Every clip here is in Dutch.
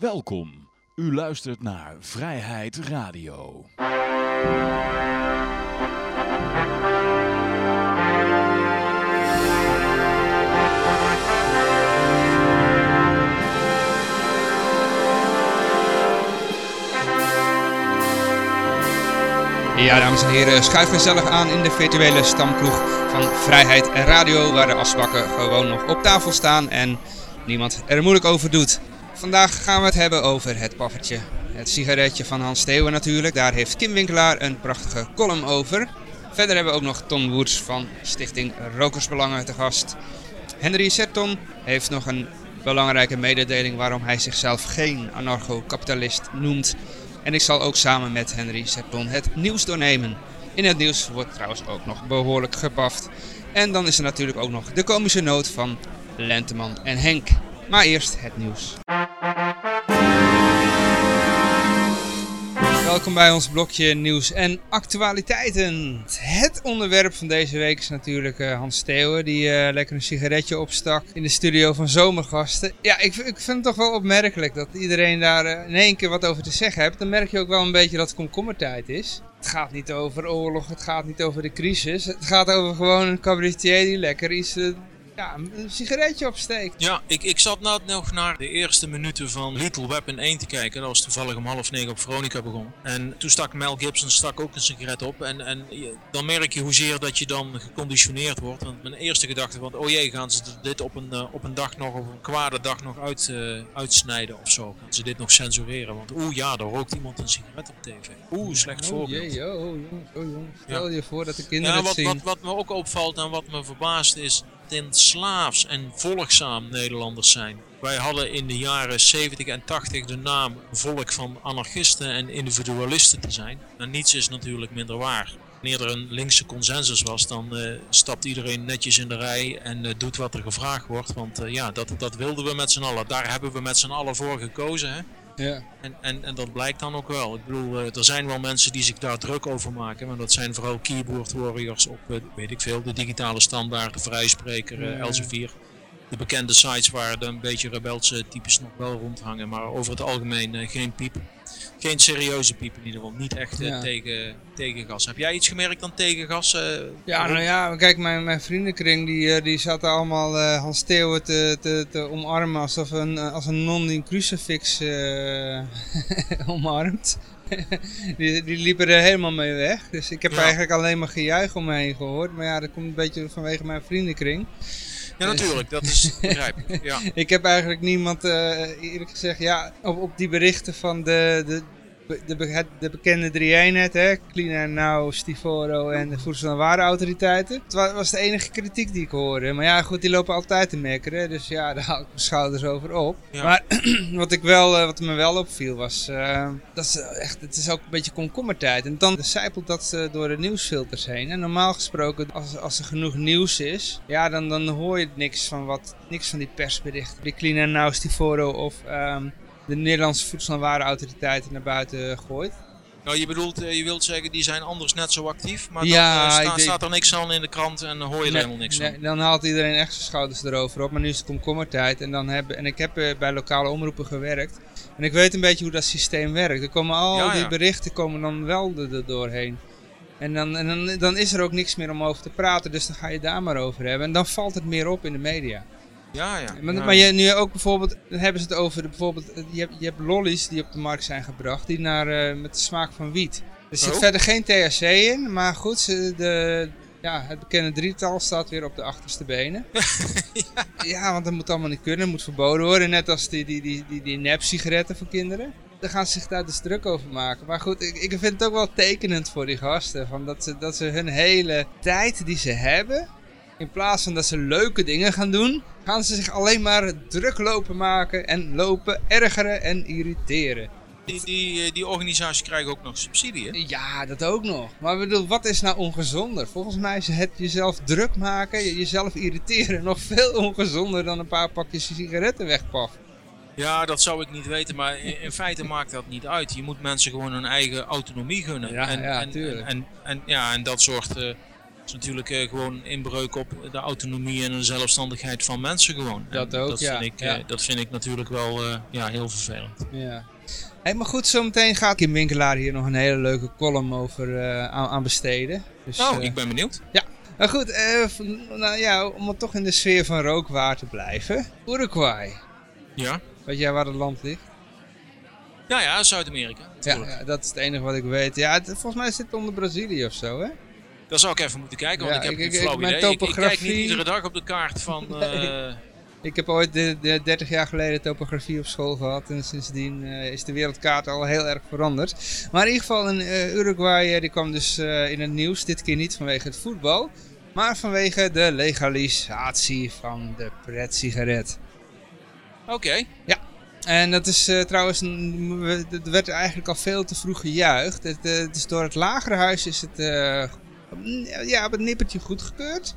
Welkom. U luistert naar Vrijheid Radio. Ja, dames en heren, schuif gezellig aan in de virtuele stamkroeg van Vrijheid en Radio, waar de asbakken gewoon nog op tafel staan en niemand er moeilijk over doet. Vandaag gaan we het hebben over het paffertje. Het sigaretje van Hans Steeuwen natuurlijk, daar heeft Kim Winkelaar een prachtige column over. Verder hebben we ook nog Ton Woers van Stichting Rokersbelangen te gast. Henry Serton heeft nog een belangrijke mededeling waarom hij zichzelf geen anarcho-kapitalist noemt. En ik zal ook samen met Henry Serton het nieuws doornemen. In het nieuws wordt trouwens ook nog behoorlijk gepaft. En dan is er natuurlijk ook nog de komische noot van Lenteman en Henk. Maar eerst het nieuws. Welkom bij ons blokje nieuws en actualiteiten. Het onderwerp van deze week is natuurlijk uh, Hans Steeuwen, die uh, lekker een sigaretje opstak in de studio van Zomergasten. Ja, ik, ik vind het toch wel opmerkelijk dat iedereen daar uh, in één keer wat over te zeggen heeft. Dan merk je ook wel een beetje dat het komkommertijd is. Het gaat niet over oorlog, het gaat niet over de crisis. Het gaat over gewoon een cabaretier die lekker iets ja, een sigaretje opsteekt. Ja, ik, ik zat net nog naar de eerste minuten van Little Weapon 1 te kijken. Dat was toevallig om half negen op Veronica begon. En toen stak Mel Gibson stak ook een sigaret op. En, en dan merk je hoezeer dat je dan geconditioneerd wordt. Want mijn eerste gedachte was, oh jee, gaan ze dit op een, uh, op een dag nog, of een kwade dag nog uit, uh, uitsnijden of zo? Gaan ze dit nog censureren? Want oeh ja, daar rookt iemand een sigaret op tv. Oeh, slecht voorbeeld. Oh jee, oh jongens, oh jongens. Stel ja. je voor dat de kinderen ja, wat, zien. Wat, wat me ook opvalt en wat me verbaast is in slaafs en volgzaam Nederlanders zijn. Wij hadden in de jaren 70 en 80 de naam volk van anarchisten en individualisten te zijn. En niets is natuurlijk minder waar. Wanneer er een linkse consensus was, dan uh, stapt iedereen netjes in de rij en uh, doet wat er gevraagd wordt. Want uh, ja, dat, dat wilden we met z'n allen. Daar hebben we met z'n allen voor gekozen. Hè? Ja. En, en, en dat blijkt dan ook wel. Ik bedoel, uh, er zijn wel mensen die zich daar druk over maken. Maar dat zijn vooral keyboard warriors op, uh, weet ik veel, de digitale standaard, de Vrijspreker, uh, ja. De bekende sites waar de een beetje rebelse types nog wel rondhangen. Maar over het algemeen geen piep. Geen serieuze piep in ieder geval. Niet echt ja. tegen, tegen gas. Heb jij iets gemerkt dan tegen gas? ja, nou ja, kijk, mijn, mijn vriendenkring die, die zaten allemaal Hans Steeuwen te, te, te omarmen alsof een, als een non die een crucifix omarmt. die, die liepen er helemaal mee weg. Dus ik heb ja. eigenlijk alleen maar gejuich om me heen gehoord. Maar ja, dat komt een beetje vanwege mijn vriendenkring. Ja, natuurlijk. Dat is begrijpelijk. Ja. ik heb eigenlijk niemand, uh, eerlijk gezegd, ja, op, op die berichten van de, de, de, de, de bekende drie-eenheid, hè, Clina, Nou, Stivoro en de Voedsel- en Warenautoriteiten. Het was, was de enige kritiek die ik hoorde. Maar ja, goed, die lopen altijd te mekkeren, dus ja, daar haal ik mijn schouders over op. Ja. Maar wat, ik wel, wat me wel opviel was, uh, dat is echt, het is ook een beetje komkommertijd. En dan zijpelt dat uh, door de nieuwsfilters heen. En normaal gesproken, als, als er genoeg nieuws is, ja, dan, dan hoor je niks van, wat, niks van die persberichten. Die Clina, Nou, Stivoro of... Um, de Nederlandse voedsel- en warenautoriteiten naar buiten gooit. Nou, je bedoelt, je wilt zeggen, die zijn anders net zo actief, maar ja, dan sta, staat er niks aan in de krant en dan hoor je er helemaal niks nee, van. Dan haalt iedereen echt zijn schouders erover op, maar nu is het komkommertijd en, dan heb, en ik heb uh, bij lokale omroepen gewerkt en ik weet een beetje hoe dat systeem werkt. Er komen al ja, die ja. berichten komen dan wel er doorheen. En, dan, en dan, dan is er ook niks meer om over te praten, dus dan ga je daar maar over hebben en dan valt het meer op in de media. Ja, ja. Maar, ja. maar je, nu ook bijvoorbeeld, dan hebben ze het over, de, bijvoorbeeld, je hebt, je hebt lollies die op de markt zijn gebracht, die naar, uh, met de smaak van wiet. Er zit oh. verder geen THC in, maar goed, de, ja, het bekende drietal staat weer op de achterste benen. ja. ja, want dat moet allemaal niet kunnen, dat moet verboden worden, net als die, die, die, die, die nep-sigaretten voor kinderen. Dan gaan ze zich daar dus druk over maken. Maar goed, ik, ik vind het ook wel tekenend voor die gasten, van dat, ze, dat ze hun hele tijd die ze hebben, in plaats van dat ze leuke dingen gaan doen, gaan ze zich alleen maar druk lopen maken en lopen ergeren en irriteren. Die, die, die organisaties krijgen ook nog subsidie, hè? Ja, dat ook nog. Maar bedoel, wat is nou ongezonder? Volgens mij is het jezelf druk maken, jezelf irriteren nog veel ongezonder dan een paar pakjes sigaretten wegpaffen. Ja, dat zou ik niet weten, maar in, in, feite maakt dat niet uit. Je moet mensen gewoon hun eigen autonomie gunnen. Ja, en, ja, en. En, en, en, ja, en dat soort... Uh, is natuurlijk eh, gewoon inbreuk op de autonomie en de zelfstandigheid van mensen gewoon. Dat En ook, dat ja, Vind ik, ja. eh, dat vind ik natuurlijk wel eh, ja, heel vervelend. Ja. Hey, maar goed, zometeen gaat Kim Winkelaar hier nog een hele leuke column over aan, aan besteden. Dus, Nou, ik ben benieuwd. Maar goed, nou ja, om het toch in de sfeer van rookwaar te blijven. Uruguay. Ja, Weet jij waar het land ligt? ja, ja Zuid-Amerika. Ja, ja, dat is het enige wat ik weet. Ja, het- volgens mij zit het onder Brazilië of zo, hè? Daar zou ik even moeten kijken, want Ja, ik heb ik- geen ik- flauw idee. Ik, ik kijk niet topografie- iedere dag op de kaart van... eh, Ik heb ooit de, de 30 jaar geleden topografie op school gehad en sindsdien eh, is de wereldkaart al heel erg veranderd. Maar in ieder geval in eh, Uruguay, die kwam dus in het nieuws, dit keer niet vanwege het voetbal, maar vanwege de legalisatie van de pret-sigaret. Oké, En dat is trouwens, een, we- het werd eigenlijk al veel te vroeg gejuicht. Het, is door het lagerhuis is het, ja, op het nippertje goedgekeurd.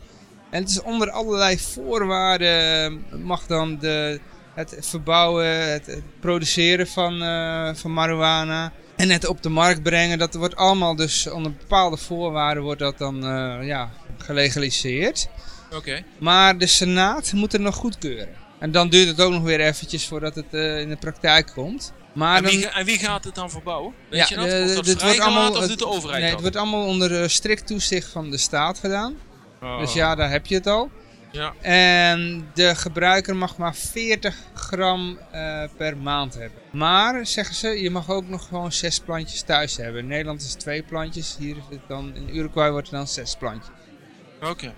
En het is onder allerlei voorwaarden mag dan de, het verbouwen, het, het produceren van, eh, van marihuana en het op de markt brengen. Dat wordt allemaal dus onder bepaalde voorwaarden wordt dat dan eh, ja, gelegaliseerd. oké. Maar de Senaat moet het nog goedkeuren. En dan duurt het ook nog weer eventjes voordat het eh, in de praktijk komt. Maar En, dan, wie, ga- en wie gaat het dan verbouwen? Weet Ja, je dat? Wordt dat dit wordt allemaal- of doet de overheid nee, het wordt allemaal onder eh, strikt toezicht van de staat gedaan. Oh. Dus ja, daar heb je het al. Ja. En de gebruiker mag maar 40 gram eh, per maand hebben. Maar, zeggen ze, je mag ook nog gewoon zes plantjes thuis hebben. In Nederland is het twee plantjes. Hier is het dan, in Uruguay wordt het dan zes plantjes. Oké.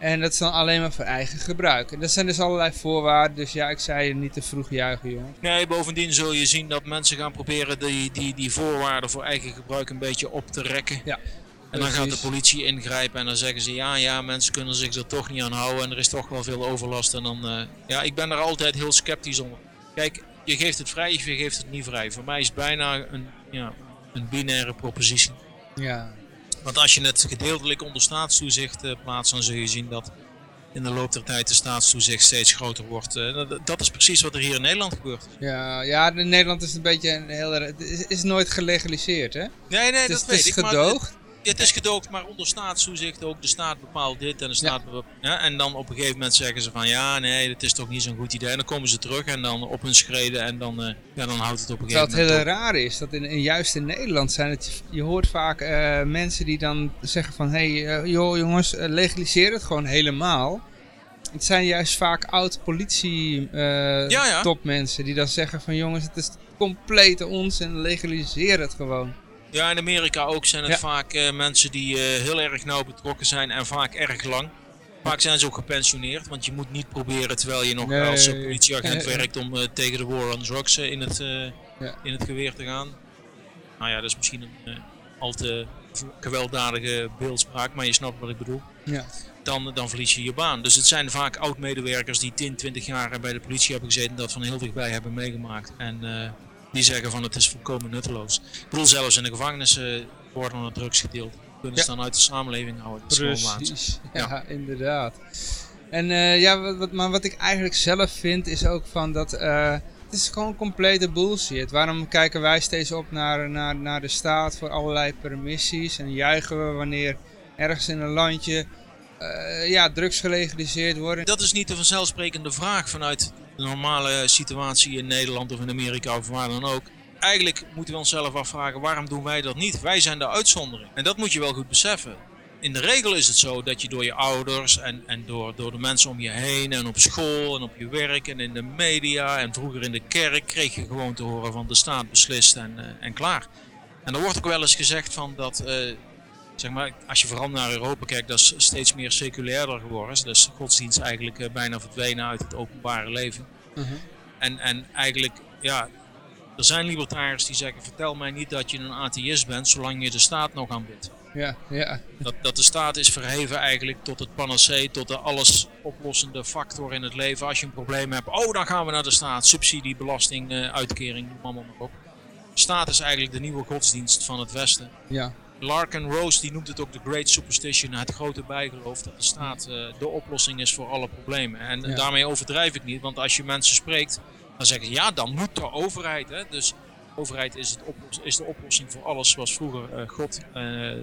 En dat is dan alleen maar voor eigen gebruik. En dat zijn dus allerlei voorwaarden. Dus ja, ik zei je niet te vroeg juichen, jongen. Nee, bovendien zul je zien dat mensen gaan proberen die, die, die voorwaarden voor eigen gebruik een beetje op te rekken. Ja, En dan gaat de politie ingrijpen en dan zeggen ze ja, ja, mensen kunnen zich er toch niet aan houden en er is toch wel veel overlast. En dan, eh, ja, ik ben daar altijd heel sceptisch onder. Kijk, je geeft het vrij of je geeft het niet vrij. Voor mij is het bijna een, ja, een binaire propositie. Ja, Want als je het gedeeltelijk onder staatstoezicht eh, plaatst, dan zul je zien dat in de loop der tijd de staatstoezicht steeds groter wordt. Eh, dat, is precies wat er hier in Nederland gebeurt. ja, ja in Nederland is het een beetje een heel. Het is, is nooit gelegaliseerd, hè? Nee, nee, het is, dat het weet is ik. maar gedoogd. Het is gedoogd, maar onder staatstoezicht ook. De staat bepaalt dit en de staat bepaalt... Ja, en dan op een gegeven moment zeggen ze van... Ja, nee, dat is toch niet zo'n goed idee. En dan komen ze terug en dan op hun schreden en dan, eh, ja, dan houdt het op een gegeven moment hele op. raar is, dat in, in- juist in Nederland zijn het, je hoort vaak eh, mensen die dan zeggen van, hé hey, eh, joh jongens, legaliseer het gewoon helemaal. Het zijn juist vaak oud-politie eh Ja, ja. topmensen die dan zeggen van, jongens, het is complete onzin, legaliseer het gewoon. Ja, in Amerika ook zijn het Ja. vaak eh, mensen die eh, heel erg nauw betrokken zijn en vaak erg lang. Vaak zijn ze ook gepensioneerd, want je moet niet proberen terwijl je nog Nee. als eh, politieagent werkt om tegen de war on drugs in, het, Ja. in het geweer te gaan. Nou ja, dat is misschien een al te gewelddadige beeldspraak, maar je snapt wat ik bedoel. Ja. Dan, dan verlies je je baan. Dus het zijn vaak oud-medewerkers die 10, 20 jaar bij de politie hebben gezeten, dat van heel dichtbij hebben meegemaakt. En die zeggen van het is volkomen nutteloos. Ik bedoel, zelfs in de gevangenissen worden er drugs gedeeld. Kunnen ze dan uit de samenleving houden. Precies, ja, Ja. inderdaad. En eh, ja, wat, wat, maar wat ik eigenlijk zelf vind is ook van dat eh, het is gewoon complete bullshit. Waarom kijken wij steeds op naar, naar, naar de staat voor allerlei permissies en juichen we wanneer ergens in een landje eh, ja, drugs gelegaliseerd worden? Dat is niet de vanzelfsprekende vraag vanuit de normale situatie in Nederland of in Amerika of waar dan ook. Eigenlijk moeten we onszelf afvragen waarom doen wij dat niet? Wij zijn de uitzondering. En dat moet je wel goed beseffen. In de regel is het zo dat je door je ouders en, en door, door de mensen om je heen en op school en op je werk en in de media en vroeger in de kerk kreeg je gewoon te horen van de staat beslist en, eh, en klaar. En er wordt ook wel eens gezegd van dat, eh, zeg maar, als je vooral naar Europa kijkt, dat is steeds meer seculairder geworden. Dus godsdienst eigenlijk eh, bijna verdwenen uit het openbare leven. Mhm. En, en eigenlijk, ja, er zijn libertariërs die zeggen, vertel mij niet dat je een atheïst bent, zolang je de staat nog aanbidt. Ja, ja, Dat, dat de staat is verheven eigenlijk tot het panacee, tot de alles oplossende factor in het leven. Als je een probleem hebt, oh dan gaan we naar de staat. Subsidie, belasting, eh, uitkering, noem allemaal maar op. De staat is eigenlijk de nieuwe godsdienst van het Westen. ja. Larkin Rose die noemt het ook de Great Superstition, het grote bijgeloof dat de staat eh, de oplossing is voor alle problemen. En Ja. daarmee overdrijf ik niet, want als je mensen spreekt, dan zeggen ze ja, dan moet de overheid. Hè? Dus overheid is, het oplos- is de oplossing voor alles, zoals vroeger eh, God eh,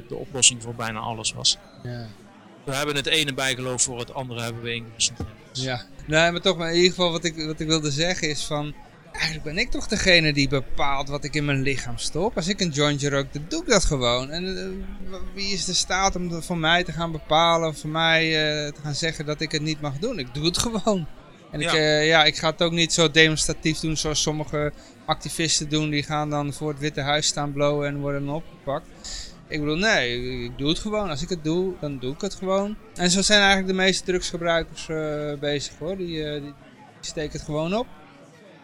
de oplossing voor bijna alles was. Ja. We hebben het ene bijgeloof voor het andere hebben we ingewisseld. Ja, nee, maar toch, maar in ieder geval wat ik, wat ik wilde zeggen is van... Eigenlijk ben ik toch degene die bepaalt wat ik in mijn lichaam stop. Als ik een jointje rook, dan doe ik dat gewoon. En eh, wie is de staat om dat voor mij te gaan bepalen, voor mij eh, te gaan zeggen dat ik het niet mag doen? Ik doe het gewoon. En ik, Ja. eh, ja, ik ga het ook niet zo demonstratief doen zoals sommige activisten doen. Die gaan dan voor het Witte Huis staan blowen en worden dan opgepakt. Ik bedoel, nee, ik doe het gewoon. Als ik het doe, dan doe ik het gewoon. En zo zijn eigenlijk de meeste drugsgebruikers bezig hoor. Die, die, die steken het gewoon op.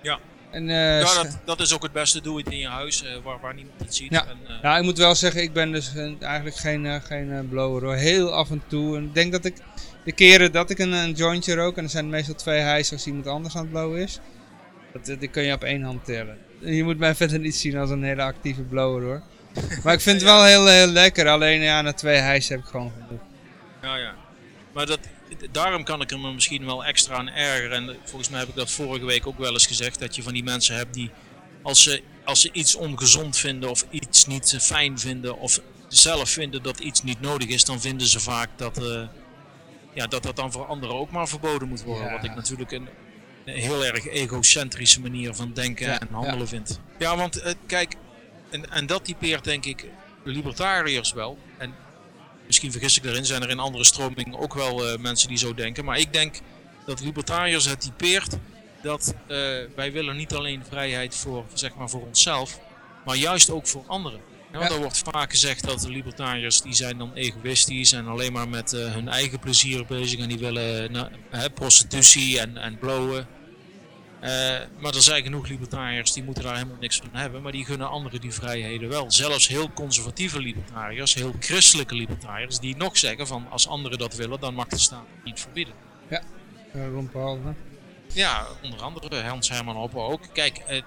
Ja. En, eh, Ja, dat, dat is ook het beste. Doe het in je huis, eh, waar, waar niemand het ziet. Ja. En, eh, Nou, ik moet wel zeggen, ik ben dus eigenlijk geen, geen blower hoor. Heel af en toe. En ik denk dat ik de keren dat ik een, een jointje rook, en er zijn meestal twee hijs als iemand anders aan het blowen is. Dat, die kun je op één hand tellen. Je moet mij verder niet zien als een hele actieve blower hoor. Maar ik vind het wel heel, heel lekker. Alleen ja, na twee hijs heb ik gewoon genoeg. Ja, ja. Maar dat, daarom kan ik er me misschien wel extra aan ergeren. En volgens mij heb ik dat vorige week ook wel eens gezegd. Dat je van die mensen hebt die als ze, als ze iets ongezond vinden of iets niet fijn vinden of zelf vinden dat iets niet nodig is, dan vinden ze vaak dat eh, ja, dat, dat dan voor anderen ook maar verboden moet worden. Ja. Wat ik natuurlijk een, een heel erg egocentrische manier van denken Ja, en handelen vind. Ja, want eh, kijk, en, en dat typeert denk ik libertariërs wel. En misschien vergis ik erin, zijn er in andere stromingen ook wel eh, mensen die zo denken. Maar ik denk dat libertariërs het typeert dat eh, wij willen niet alleen vrijheid voor, zeg maar, voor onszelf, maar juist ook voor anderen. Ja, want. Er wordt vaak gezegd dat de libertariërs die zijn dan egoïstisch en alleen maar met eh, hun eigen plezier bezig en die willen prostitutie en, en blowen. Eh, maar er zijn genoeg libertariërs die moeten daar helemaal niks van hebben, maar die gunnen anderen die vrijheden wel. Zelfs heel conservatieve libertariërs, heel christelijke libertariërs, die nog zeggen van als anderen dat willen, dan mag de staat het niet verbieden. Uh, Ron Paul, hè? Ja, onder andere Hans Herman Hoppe ook. Kijk, eh,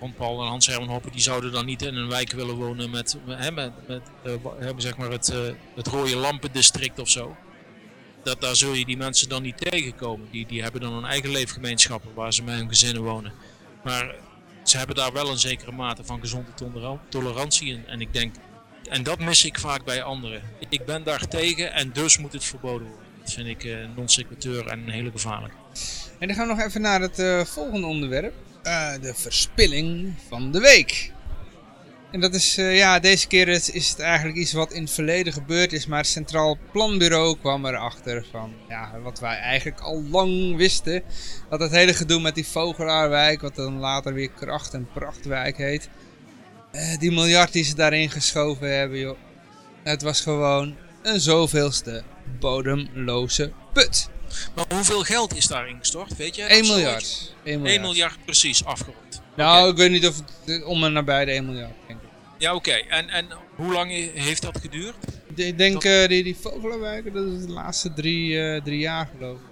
Ron Paul en Hans Herman Hoppe die zouden dan niet in een wijk willen wonen met, hè, met, met eh, zeg maar het, eh, het rode lampendistrict of zo. Dat, daar zul je die mensen dan niet tegenkomen. Die, die hebben dan hun eigen leefgemeenschappen waar ze met hun gezinnen wonen. Maar ze hebben daar wel een zekere mate van gezonde tolera- tolerantie in. En ik denk, en dat mis ik vaak bij anderen. Ik ben daar tegen en dus moet het verboden worden. Dat vind ik eh non sequitur en een hele gevaarlijke. En dan gaan we nog even naar het eh, volgende onderwerp. Eh, de verspilling van de week. En dat is, eh, ja, deze keer is, is het eigenlijk iets wat in het verleden gebeurd is. Maar het Centraal Planbureau kwam erachter van, ja, wat wij eigenlijk al lang wisten. Dat het hele gedoe met die Vogelaarwijk, wat dan later weer Kracht en Prachtwijk heet. eh, die miljard die ze daarin geschoven hebben, joh. Het was gewoon een zoveelste bodemloze put. Maar hoeveel geld is daarin gestort, weet je? 1 Dat is miljard. 1 1 miljard. precies afgerond. Nou, ik weet niet of het om en nabij de 1 miljard, denk ik. Ja, oké. En, en hoe lang he- heeft dat geduurd? Ik denk Dat- eh, die, die Vogelenwijken, dat is de laatste drie, eh, drie jaar geloof ik.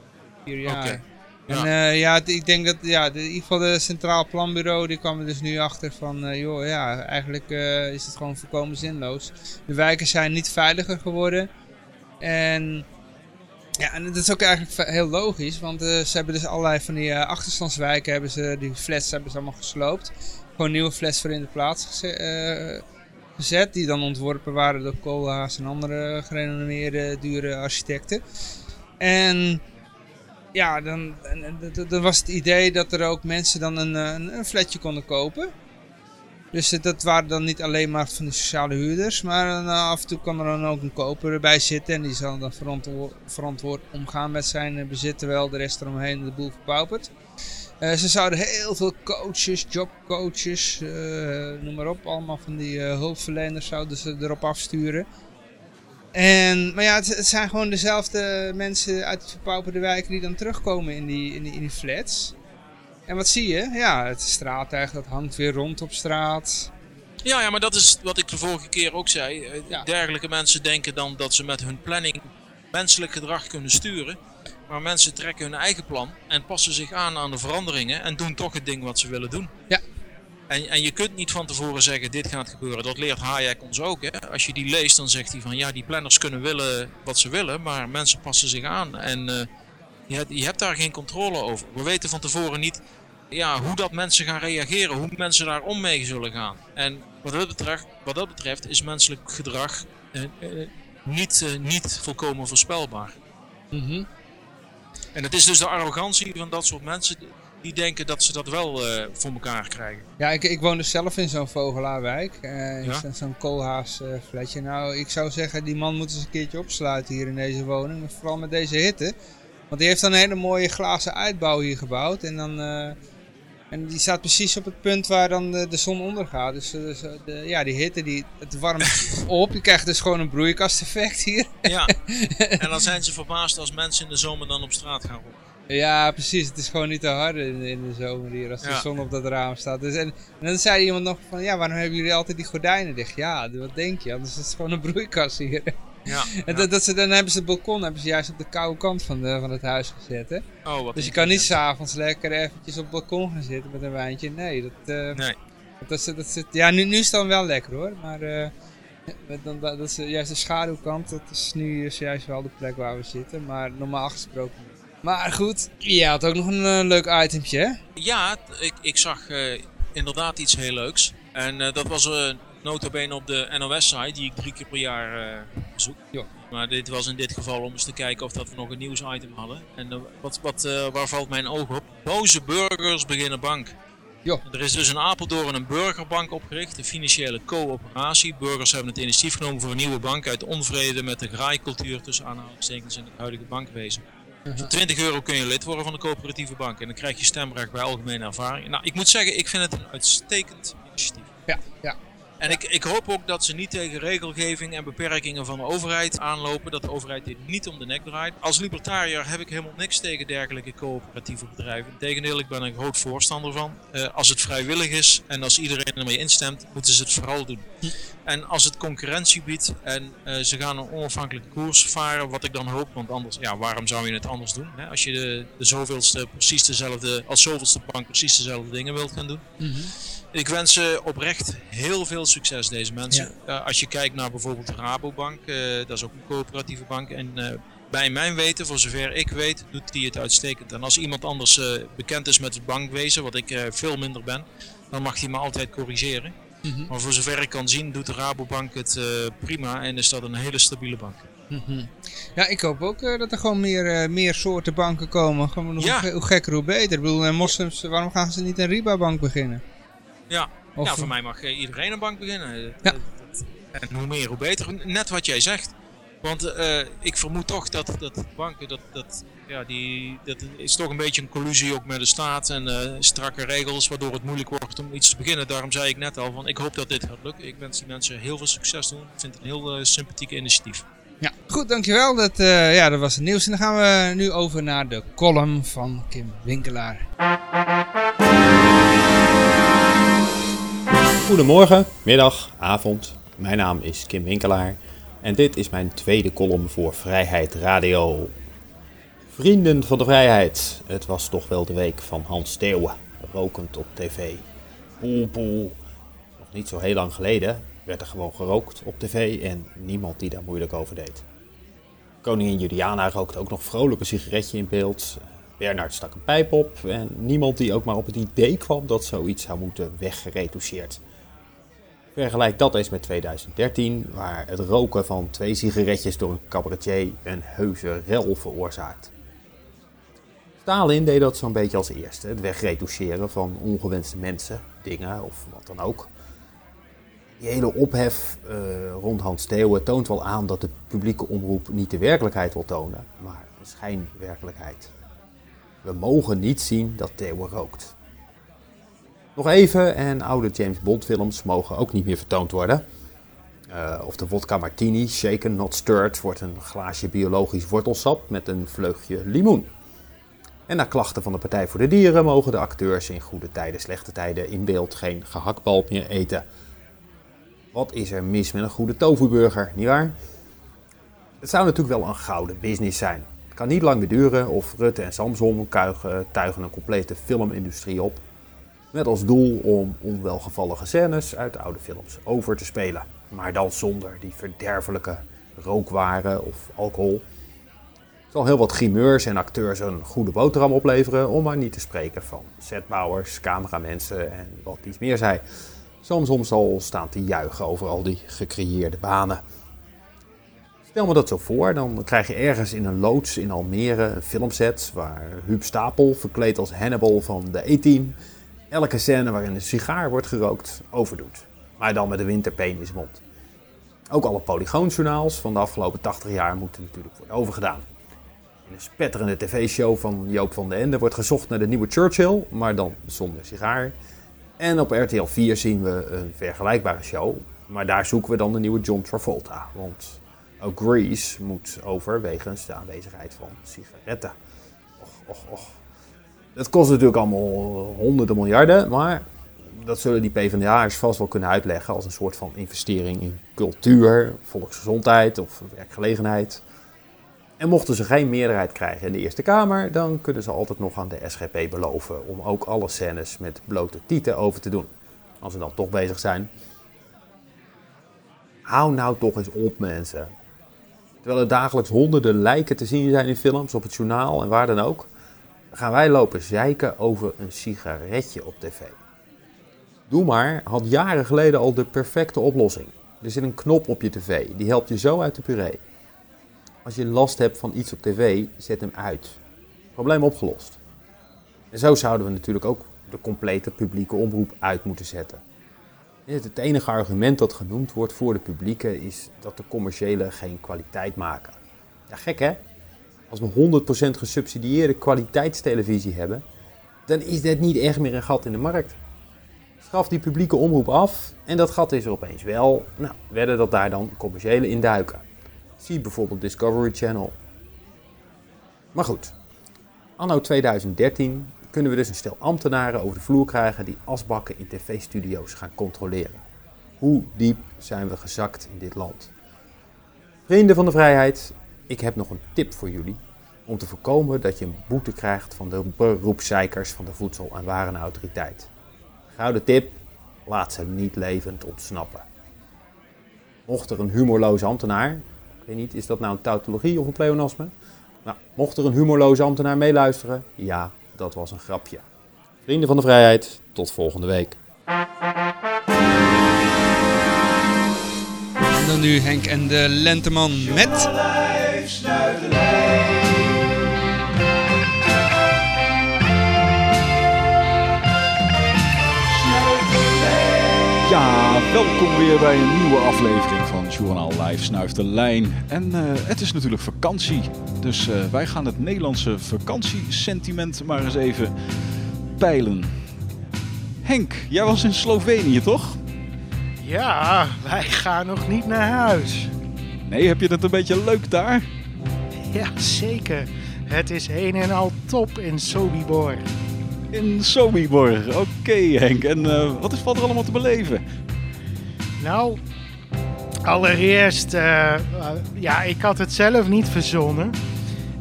Vier jaar. Oké. En Ja. ja, ja het- ik denk dat, ja, de, in ieder geval de Centraal Planbureau, die kwam er dus nu achter van, eh, joh, ja, eigenlijk eh, is het gewoon volkomen zinloos. De wijken zijn niet veiliger geworden. En, ja, en dat is ook eigenlijk heel logisch, want eh, ze hebben dus allerlei van die eh, achterstandswijken, hebben ze, die flats hebben ze allemaal gesloopt. Gewoon nieuwe flats voor in de plaats eh, gezet, die dan ontworpen waren door Koolhaas en andere gerenommeerde dure architecten. En ja, dan, dan was het idee dat er ook mensen dan een, eh, een, flatje konden kopen. Dus dat waren dan niet alleen maar van de sociale huurders, maar eh, af en toe kan er dan ook een koper erbij zitten en die zal dan verantwo- verantwoord omgaan met zijn bezit, terwijl de rest eromheen de boel verpaupert. Eh, ze zouden heel veel coaches, jobcoaches, eh, noem maar op, allemaal van die eh, hulpverleners zouden ze erop afsturen. En, maar ja, het, het zijn gewoon dezelfde mensen uit de verpauperde wijken die dan terugkomen in die, in die, in die flats. En wat zie je? Ja, het straattuig dat hangt weer rond op straat. Ja, ja, maar dat is wat ik de vorige keer ook zei. Ja. Dergelijke mensen denken dan dat ze met hun planning menselijk gedrag kunnen sturen. Maar mensen trekken hun eigen plan en passen zich aan aan de veranderingen en doen toch het ding wat ze willen doen. Ja. En, en je kunt niet van tevoren zeggen dit gaat gebeuren. Dat leert Hayek ons ook. Hè? Als je die leest dan zegt hij van ja die planners kunnen willen wat ze willen. Maar mensen passen zich aan. En eh, je, hebt, je hebt daar geen controle over. We weten van tevoren niet ja, hoe dat mensen gaan reageren, hoe mensen daar om mee zullen gaan. En wat dat betreft, wat dat betreft is menselijk gedrag eh, eh, niet, eh, niet volkomen voorspelbaar. Mhm. En het is dus de arrogantie van dat soort mensen die denken dat ze dat wel eh, voor elkaar krijgen. Ja, ik, ik woon dus zelf in zo'n vogelaarwijk. eh, in Ja? zo- zo'n koolhaasflatje. nou, ik zou zeggen, die man moet eens een keertje opsluiten hier in deze woning. Vooral met deze hitte. Want die heeft dan een hele mooie glazen uitbouw hier gebouwd. En dan... en die staat precies op het punt waar dan de, de zon ondergaat. Dus, eh, dus, eh, de, ja, die hitte, die, het warmt op. Je krijgt dus gewoon een broeikasteffect hier. Ja, en dan zijn ze verbaasd als mensen in de zomer dan op straat gaan roepen. Ja, precies. Het is gewoon niet te hard in, in de zomer hier als de Ja. zon op dat raam staat. Dus, en, en dan zei iemand nog van, ja, waarom hebben jullie altijd die gordijnen dicht? Ja, wat denk je? Anders is het gewoon een broeikas hier. Ja, En dat, dat ze, dan hebben ze het balkon hebben ze juist op de koude kant van, de, van het huis gezet. Hè? Oh, wat Dus je kan niet s'avonds lekker eventjes op het balkon gaan zitten met een wijntje. Nee, dat, eh, Nee. dat, is, dat zit, ja, nu, nu is het dan wel lekker hoor. Maar eh, dan, dat is juist de schaduwkant. Dat is nu is juist wel de plek waar we zitten. Maar normaal gesproken niet. Maar goed, je had ook nog een eh, leuk itempje hè? Ja, ik, ik zag eh, inderdaad iets heel leuks. En eh, dat was uh, nota bene op de NOS-site, die ik drie keer per jaar eh, bezoek. Ja. Maar dit was in dit geval om eens te kijken of dat we nog een nieuwsitem hadden. En eh, wat, wat, eh, waar valt mijn oog op? Boze burgers beginnen bank. Ja. Er is dus in Apeldoorn een burgerbank opgericht, een financiële coöperatie. Burgers hebben het initiatief genomen voor een nieuwe bank uit onvrede met de graaikultuur tussen aanhalingstekens in het huidige bankwezen. Voor 20 euro kun je lid worden van de coöperatieve bank en dan krijg je stemrecht bij algemene ervaring. Nou, ik moet zeggen, ik vind het een uitstekend initiatief. Ja, ja. En ik, ik hoop ook dat ze niet tegen regelgeving en beperkingen van de overheid aanlopen. Dat de overheid dit niet om de nek draait. Als libertariër heb ik helemaal niks tegen dergelijke coöperatieve bedrijven. Integendeel, ik ben er een groot voorstander van. Eh, als het vrijwillig is en als iedereen ermee instemt, moeten ze het vooral doen. En als het concurrentie biedt en eh, ze gaan een onafhankelijke koers varen, wat ik dan hoop, want anders, ja, waarom zou je het anders doen? Hè? Als je de, de zoveelste precies dezelfde, als zoveelste bank precies dezelfde dingen wilt gaan doen. Ik wens ze oprecht heel veel succes, deze mensen. Eh, als je kijkt naar bijvoorbeeld de Rabobank, eh, dat is ook een coöperatieve bank. En eh, bij mijn weten, voor zover ik weet, doet die het uitstekend. En als iemand anders eh, bekend is met het bankwezen, wat ik veel minder ben, dan mag hij me altijd corrigeren. Mhm. Maar voor zover ik kan zien, doet de Rabobank het prima en is dat een hele stabiele bank. Mhm. Ja, ik hoop ook dat er gewoon meer, meer soorten banken komen. Gewoon, hoe, Ja. ge- hoe gekker, hoe beter. Ik bedoel, moslims, waarom gaan ze niet een riba-bank beginnen? Ja, Of, ja voor mij mag eh, iedereen een bank beginnen. Ja. Dat- dat- En hoe meer, hoe beter. Net wat jij zegt. Want eh, ik vermoed toch dat, dat banken, dat, dat, ja, die, dat is toch een beetje een collusie ook met de staat en eh, strakke regels, waardoor het moeilijk wordt om iets te beginnen. Daarom zei ik net al van, ik hoop dat dit gaat lukken. Ik wens die mensen heel veel succes doen. Ik vind het een heel eh, sympathieke initiatief. Ja, goed, dankjewel. Dat, eh, ja, dat was het nieuws. En dan gaan we nu over naar de column van Kim Winkelaar. Goedemorgen, middag, avond. Mijn naam is Kim Winkelaar en dit is mijn tweede column voor Vrijheid Radio. Vrienden van de vrijheid, het was toch wel de week van Hans Steeuwen, rokend op tv. Poel poel. Nog niet zo heel lang geleden werd er gewoon gerookt op tv en niemand die daar moeilijk over deed. Koningin Juliana rookte ook nog vrolijk een sigaretje in beeld. Bernard stak een pijp op en niemand die ook maar op het idee kwam dat zoiets zou moeten weggeretoucheerd. Vergelijk dat eens met 2013, waar het roken van twee sigaretjes door een cabaretier een heuse rel veroorzaakt. Stalin deed dat zo'n beetje als eerste, het wegretoucheren van ongewenste mensen, dingen of wat dan ook. Die hele ophef eh, rond Hans toont wel aan dat de publieke omroep niet de werkelijkheid wil tonen, maar een schijnwerkelijkheid. We mogen niet zien dat Theo rookt. Nog even en oude James Bond films mogen ook niet meer vertoond worden. Eh, of de vodka martini, shaken not stirred, wordt een glaasje biologisch wortelsap met een vleugje limoen. En na klachten van de Partij voor de Dieren mogen de acteurs in goede tijden, slechte tijden in beeld geen gehaktbal meer eten. Wat is er mis met een goede tofuburger, nietwaar? Het zou natuurlijk wel een gouden business zijn. Het kan niet lang meer duren of Rutte en Samson tuigen een complete filmindustrie op. Met als doel om onwelgevallige scènes uit de oude films over te spelen. Maar dan zonder die verderfelijke rookwaren of alcohol. zal heel wat grimeurs en acteurs een goede boterham opleveren, om maar niet te spreken van setbouwers, cameramensen en wat iets meer zij. Soms soms al staan te juichen over al die gecreëerde banen. Stel me dat zo voor, dan krijg je ergens in een loods in Almere een filmset waar Huub Stapel, verkleed als Hannibal van de E-team, elke scène waarin een sigaar wordt gerookt, overdoet. Maar dan met een winterpeen in zijn mond. Ook alle polygoonjournaals van de afgelopen 80 jaar moeten natuurlijk worden overgedaan. In een spetterende tv-show van Joop van den Ende wordt gezocht naar de nieuwe Churchill, maar dan zonder sigaar. En op RTL 4 zien we een vergelijkbare show, maar daar zoeken we dan de nieuwe John Travolta. Want ook Grease moet over wegens de aanwezigheid van sigaretten. Och, och, och. Dat kost natuurlijk allemaal honderden miljarden, maar dat zullen die PvdA'ers vast wel kunnen uitleggen als een soort van investering in cultuur, volksgezondheid of werkgelegenheid. En mochten ze geen meerderheid krijgen in de Eerste Kamer, dan kunnen ze altijd nog aan de SGP beloven om ook alle scènes met blote tieten over te doen. Als ze dan toch bezig zijn. Hou nou toch eens op, mensen. Terwijl er dagelijks honderden lijken te zien zijn in films, op het journaal en waar dan ook, gaan wij lopen zeiken over een sigaretje op tv. Doe maar had jaren geleden al de perfecte oplossing. Er zit een knop op je tv, die helpt je zo uit de puree. Als je last hebt van iets op tv, zet hem uit. Probleem opgelost. En zo zouden we natuurlijk ook de complete publieke omroep uit moeten zetten. Het enige argument dat genoemd wordt voor de publieke is dat de commerciële geen kwaliteit maken. Ja, gek hè? Als we 100% gesubsidieerde kwaliteitstelevisie hebben, dan is dat niet echt meer een gat in de markt. Schaf die publieke omroep af en dat gat is er opeens wel. Nou, werden dat daar dan commerciële in duiken. Zie bijvoorbeeld Discovery Channel. Maar goed, anno 2013 kunnen we dus een stel ambtenaren over de vloer krijgen die asbakken in tv-studio's gaan controleren. Hoe diep zijn we gezakt in dit land? Vrienden van de vrijheid, ik heb nog een tip voor jullie om te voorkomen dat je een boete krijgt van de beroepszeikers van de Voedsel- en Warenautoriteit. Gouden tip, laat ze niet levend ontsnappen. Mocht er een humorloze ambtenaar, ik weet niet, is dat nou een tautologie of een pleonasme? Nou, mocht er een humorloze ambtenaar meeluisteren, ja, dat was een grapje. Vrienden van de vrijheid, tot volgende week. En dan nu Henk en de Lenteman met... Ja, welkom weer bij een nieuwe aflevering van Journaal Live Snuift de Lijn. En eh, het is natuurlijk vakantie, dus eh, wij gaan het Nederlandse vakantiesentiment maar eens even peilen. Henk, jij was in Slovenië toch? Ja, wij gaan nog niet naar huis. Nee, heb je het een beetje leuk daar? Ja, zeker. Het is een en al top in Sobibor. In Sobibor, oké Henk. En eh, wat is wat er allemaal te beleven? Nou, allereerst, eh, eh, ja, ik had het zelf niet verzonnen.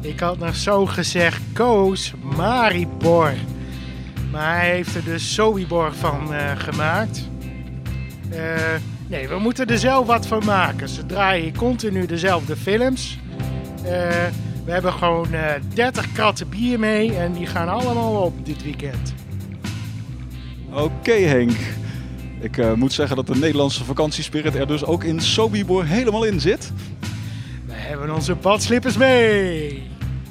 Ik had nog zo gezegd Koos Maribor. Maar hij heeft er dus Sobibor van gemaakt. Nee, we moeten er zelf wat van maken. Ze draaien continu dezelfde films. Eh, we hebben gewoon eh 30 kratten bier mee en die gaan allemaal op dit weekend. Oké Henk. Ik eh, moet zeggen dat de Nederlandse vakantiespirit er dus ook in Sobibor helemaal in zit. We hebben onze badslippers mee.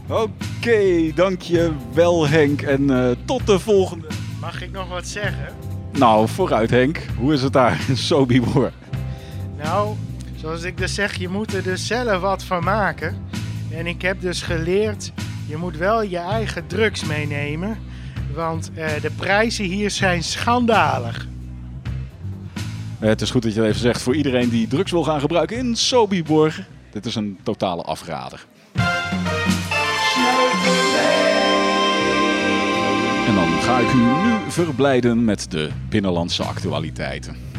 Oké, dankjewel Henk. En eh, tot de volgende. Mag ik nog wat zeggen? Nou, vooruit Henk. Hoe is het daar in Sobibor? Nou, zoals ik dus zeg, je moet er dus zelf wat van maken. En ik heb dus geleerd, je moet wel je eigen drugs meenemen. Want eh, de prijzen hier zijn schandalig. Eh, Het is goed dat je het even zegt voor iedereen die drugs wil gaan gebruiken in Sobibor. Dit is een totale afrader. En dan ga ik u nu verblijden met de binnenlandse actualiteiten.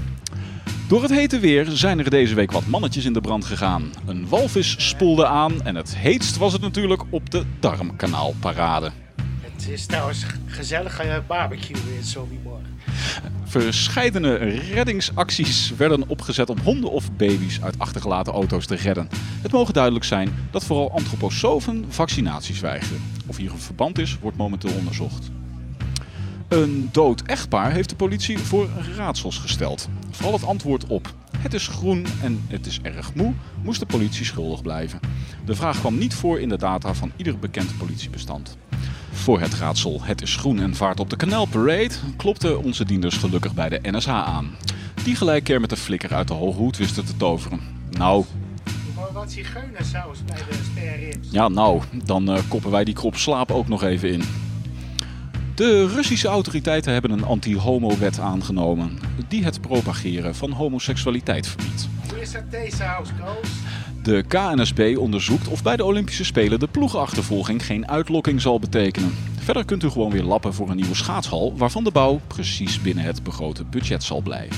Door het hete weer zijn er deze week wat mannetjes in de brand gegaan. Een walvis spoelde aan en het heetst was het natuurlijk op de Darmkanaalparade. Het is trouwens gezellig barbecue in Sobibor. Verscheidene reddingsacties werden opgezet om honden of baby's uit achtergelaten auto's te redden. Het mogen duidelijk zijn dat vooral antroposofen vaccinaties weigeren. Of hier een verband is, wordt momenteel onderzocht. Een dood echtpaar heeft de politie voor raadsels gesteld. Vooral het antwoord op het is groen en het is erg moe, moest de politie schuldig blijven. De vraag kwam niet voor in de data van ieder bekend politiebestand. Voor het raadsel Het is groen en vaart op de kanaalparade klopten onze dienders gelukkig bij de NSH aan. Die gelijk keer met de flikker uit de hoge hoed wisten te toveren. Nou, Wat zigeunersaus bij de sterrits. ja nou, dan eh, koppen wij die krop slaap ook nog even in. De Russische autoriteiten hebben een anti-homo-wet aangenomen die het propageren van homoseksualiteit verbiedt. De KNSB onderzoekt of bij de Olympische Spelen de ploegenachtervolging geen uitlokking zal betekenen. Verder kunt u gewoon weer lappen voor een nieuwe schaatshal, waarvan de bouw precies binnen het begrote budget zal blijven.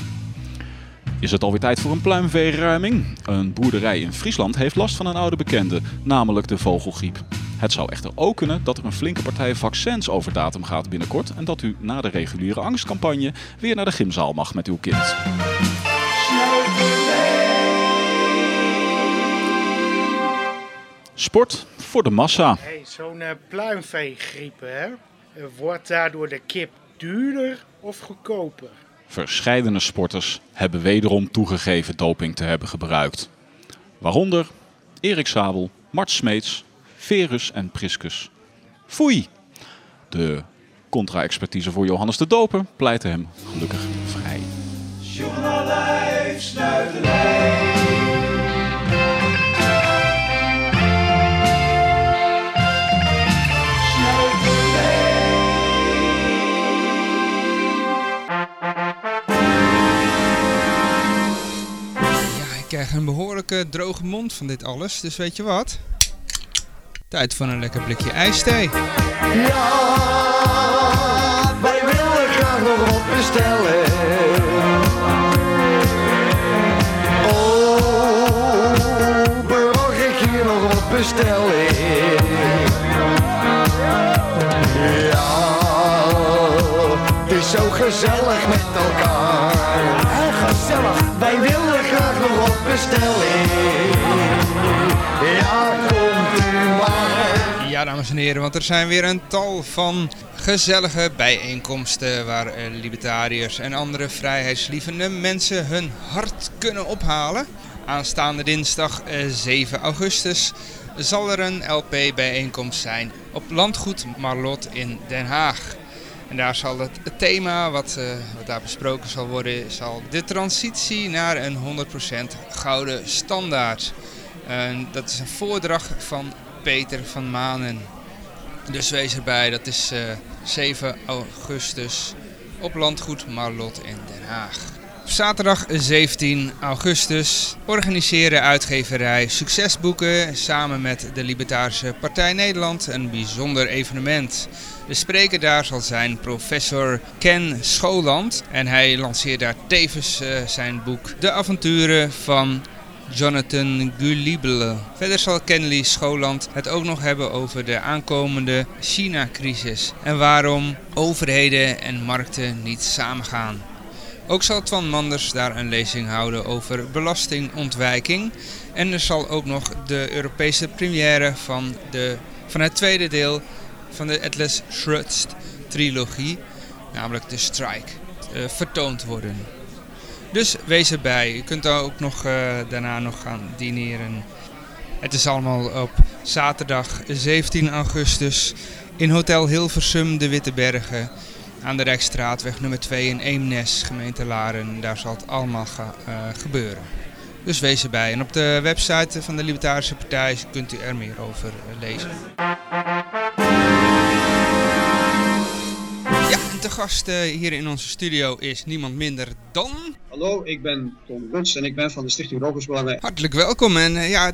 Is het alweer tijd voor een pluimveeruiming? Een boerderij in Friesland heeft last van een oude bekende, namelijk de vogelgriep. Het zou echter ook kunnen dat er een flinke partij vaccins over datum gaat binnenkort en dat u na de reguliere angstcampagne weer naar de gymzaal mag met uw kind. Sport voor de massa. Hey, zo'n eh, pluimveegriep, hè? Wordt daardoor de kip duurder of goedkoper? Verscheidene sporters hebben wederom toegegeven doping te hebben gebruikt. Waaronder Erik Sabel, Mart Smeets, Verus en Priscus. Foei! De contra-expertise voor Johannes de Doper pleitte hem gelukkig vrij. Ja, ik krijg een behoorlijke droge mond van dit alles, dus weet je wat? Tijd voor een lekker blikje ijsthee. Ja, wij willen graag nog wat bestellen. Oh, mag ik hier nog wat bestellen? Ja, het is zo gezellig met elkaar. En gezellig, wij willen graag nog wat bestellen. Ja. Ja, dames en heren, want er zijn weer een tal van gezellige bijeenkomsten waar eh, libertariërs en andere vrijheidslievende mensen hun hart kunnen ophalen. Aanstaande dinsdag eh, 7 augustus zal er een LP-bijeenkomst zijn op Landgoed Marlot in Den Haag. En daar zal het, het thema wat, eh, wat daar besproken zal worden, zal de transitie naar een 100% gouden standaard. En dat is een voordracht van Peter van Manen. Dus wees erbij, dat is eh, 7 augustus op Landgoed Marlot in Den Haag. Op zaterdag 17 augustus organiseren uitgeverij Succesboeken samen met de Libertarische Partij Nederland een bijzonder evenement. De spreker daar zal zijn professor Ken Scholand en hij lanceert daar tevens eh, zijn boek De avonturen van Jonathan Gullible. Verder zal Kenley Scholand het ook nog hebben over de aankomende China-crisis en waarom overheden en markten niet samengaan. Ook zal Twan Manders daar een lezing houden over belastingontwijking. En er zal ook nog de Europese première van, de, van het tweede deel van de Atlas Shrugged trilogie, namelijk de Strike, eh, vertoond worden. Dus wees erbij. Je kunt daar ook nog, eh, daarna nog gaan dineren. Het is allemaal op zaterdag 17 augustus in Hotel Hilversum de Witte Bergen aan de Rijksstraatweg nummer 2 in Eemnes, gemeente Laren. Daar zal het allemaal eh, gebeuren. Dus wees erbij. En op de website van de Libertarische Partij kunt u er meer over lezen. Te gast eh, hier in onze studio is niemand minder dan... Hallo, ik ben Tom Guts en ik ben van de Stichting Rokersbelangen. Hartelijk welkom en eh, ja,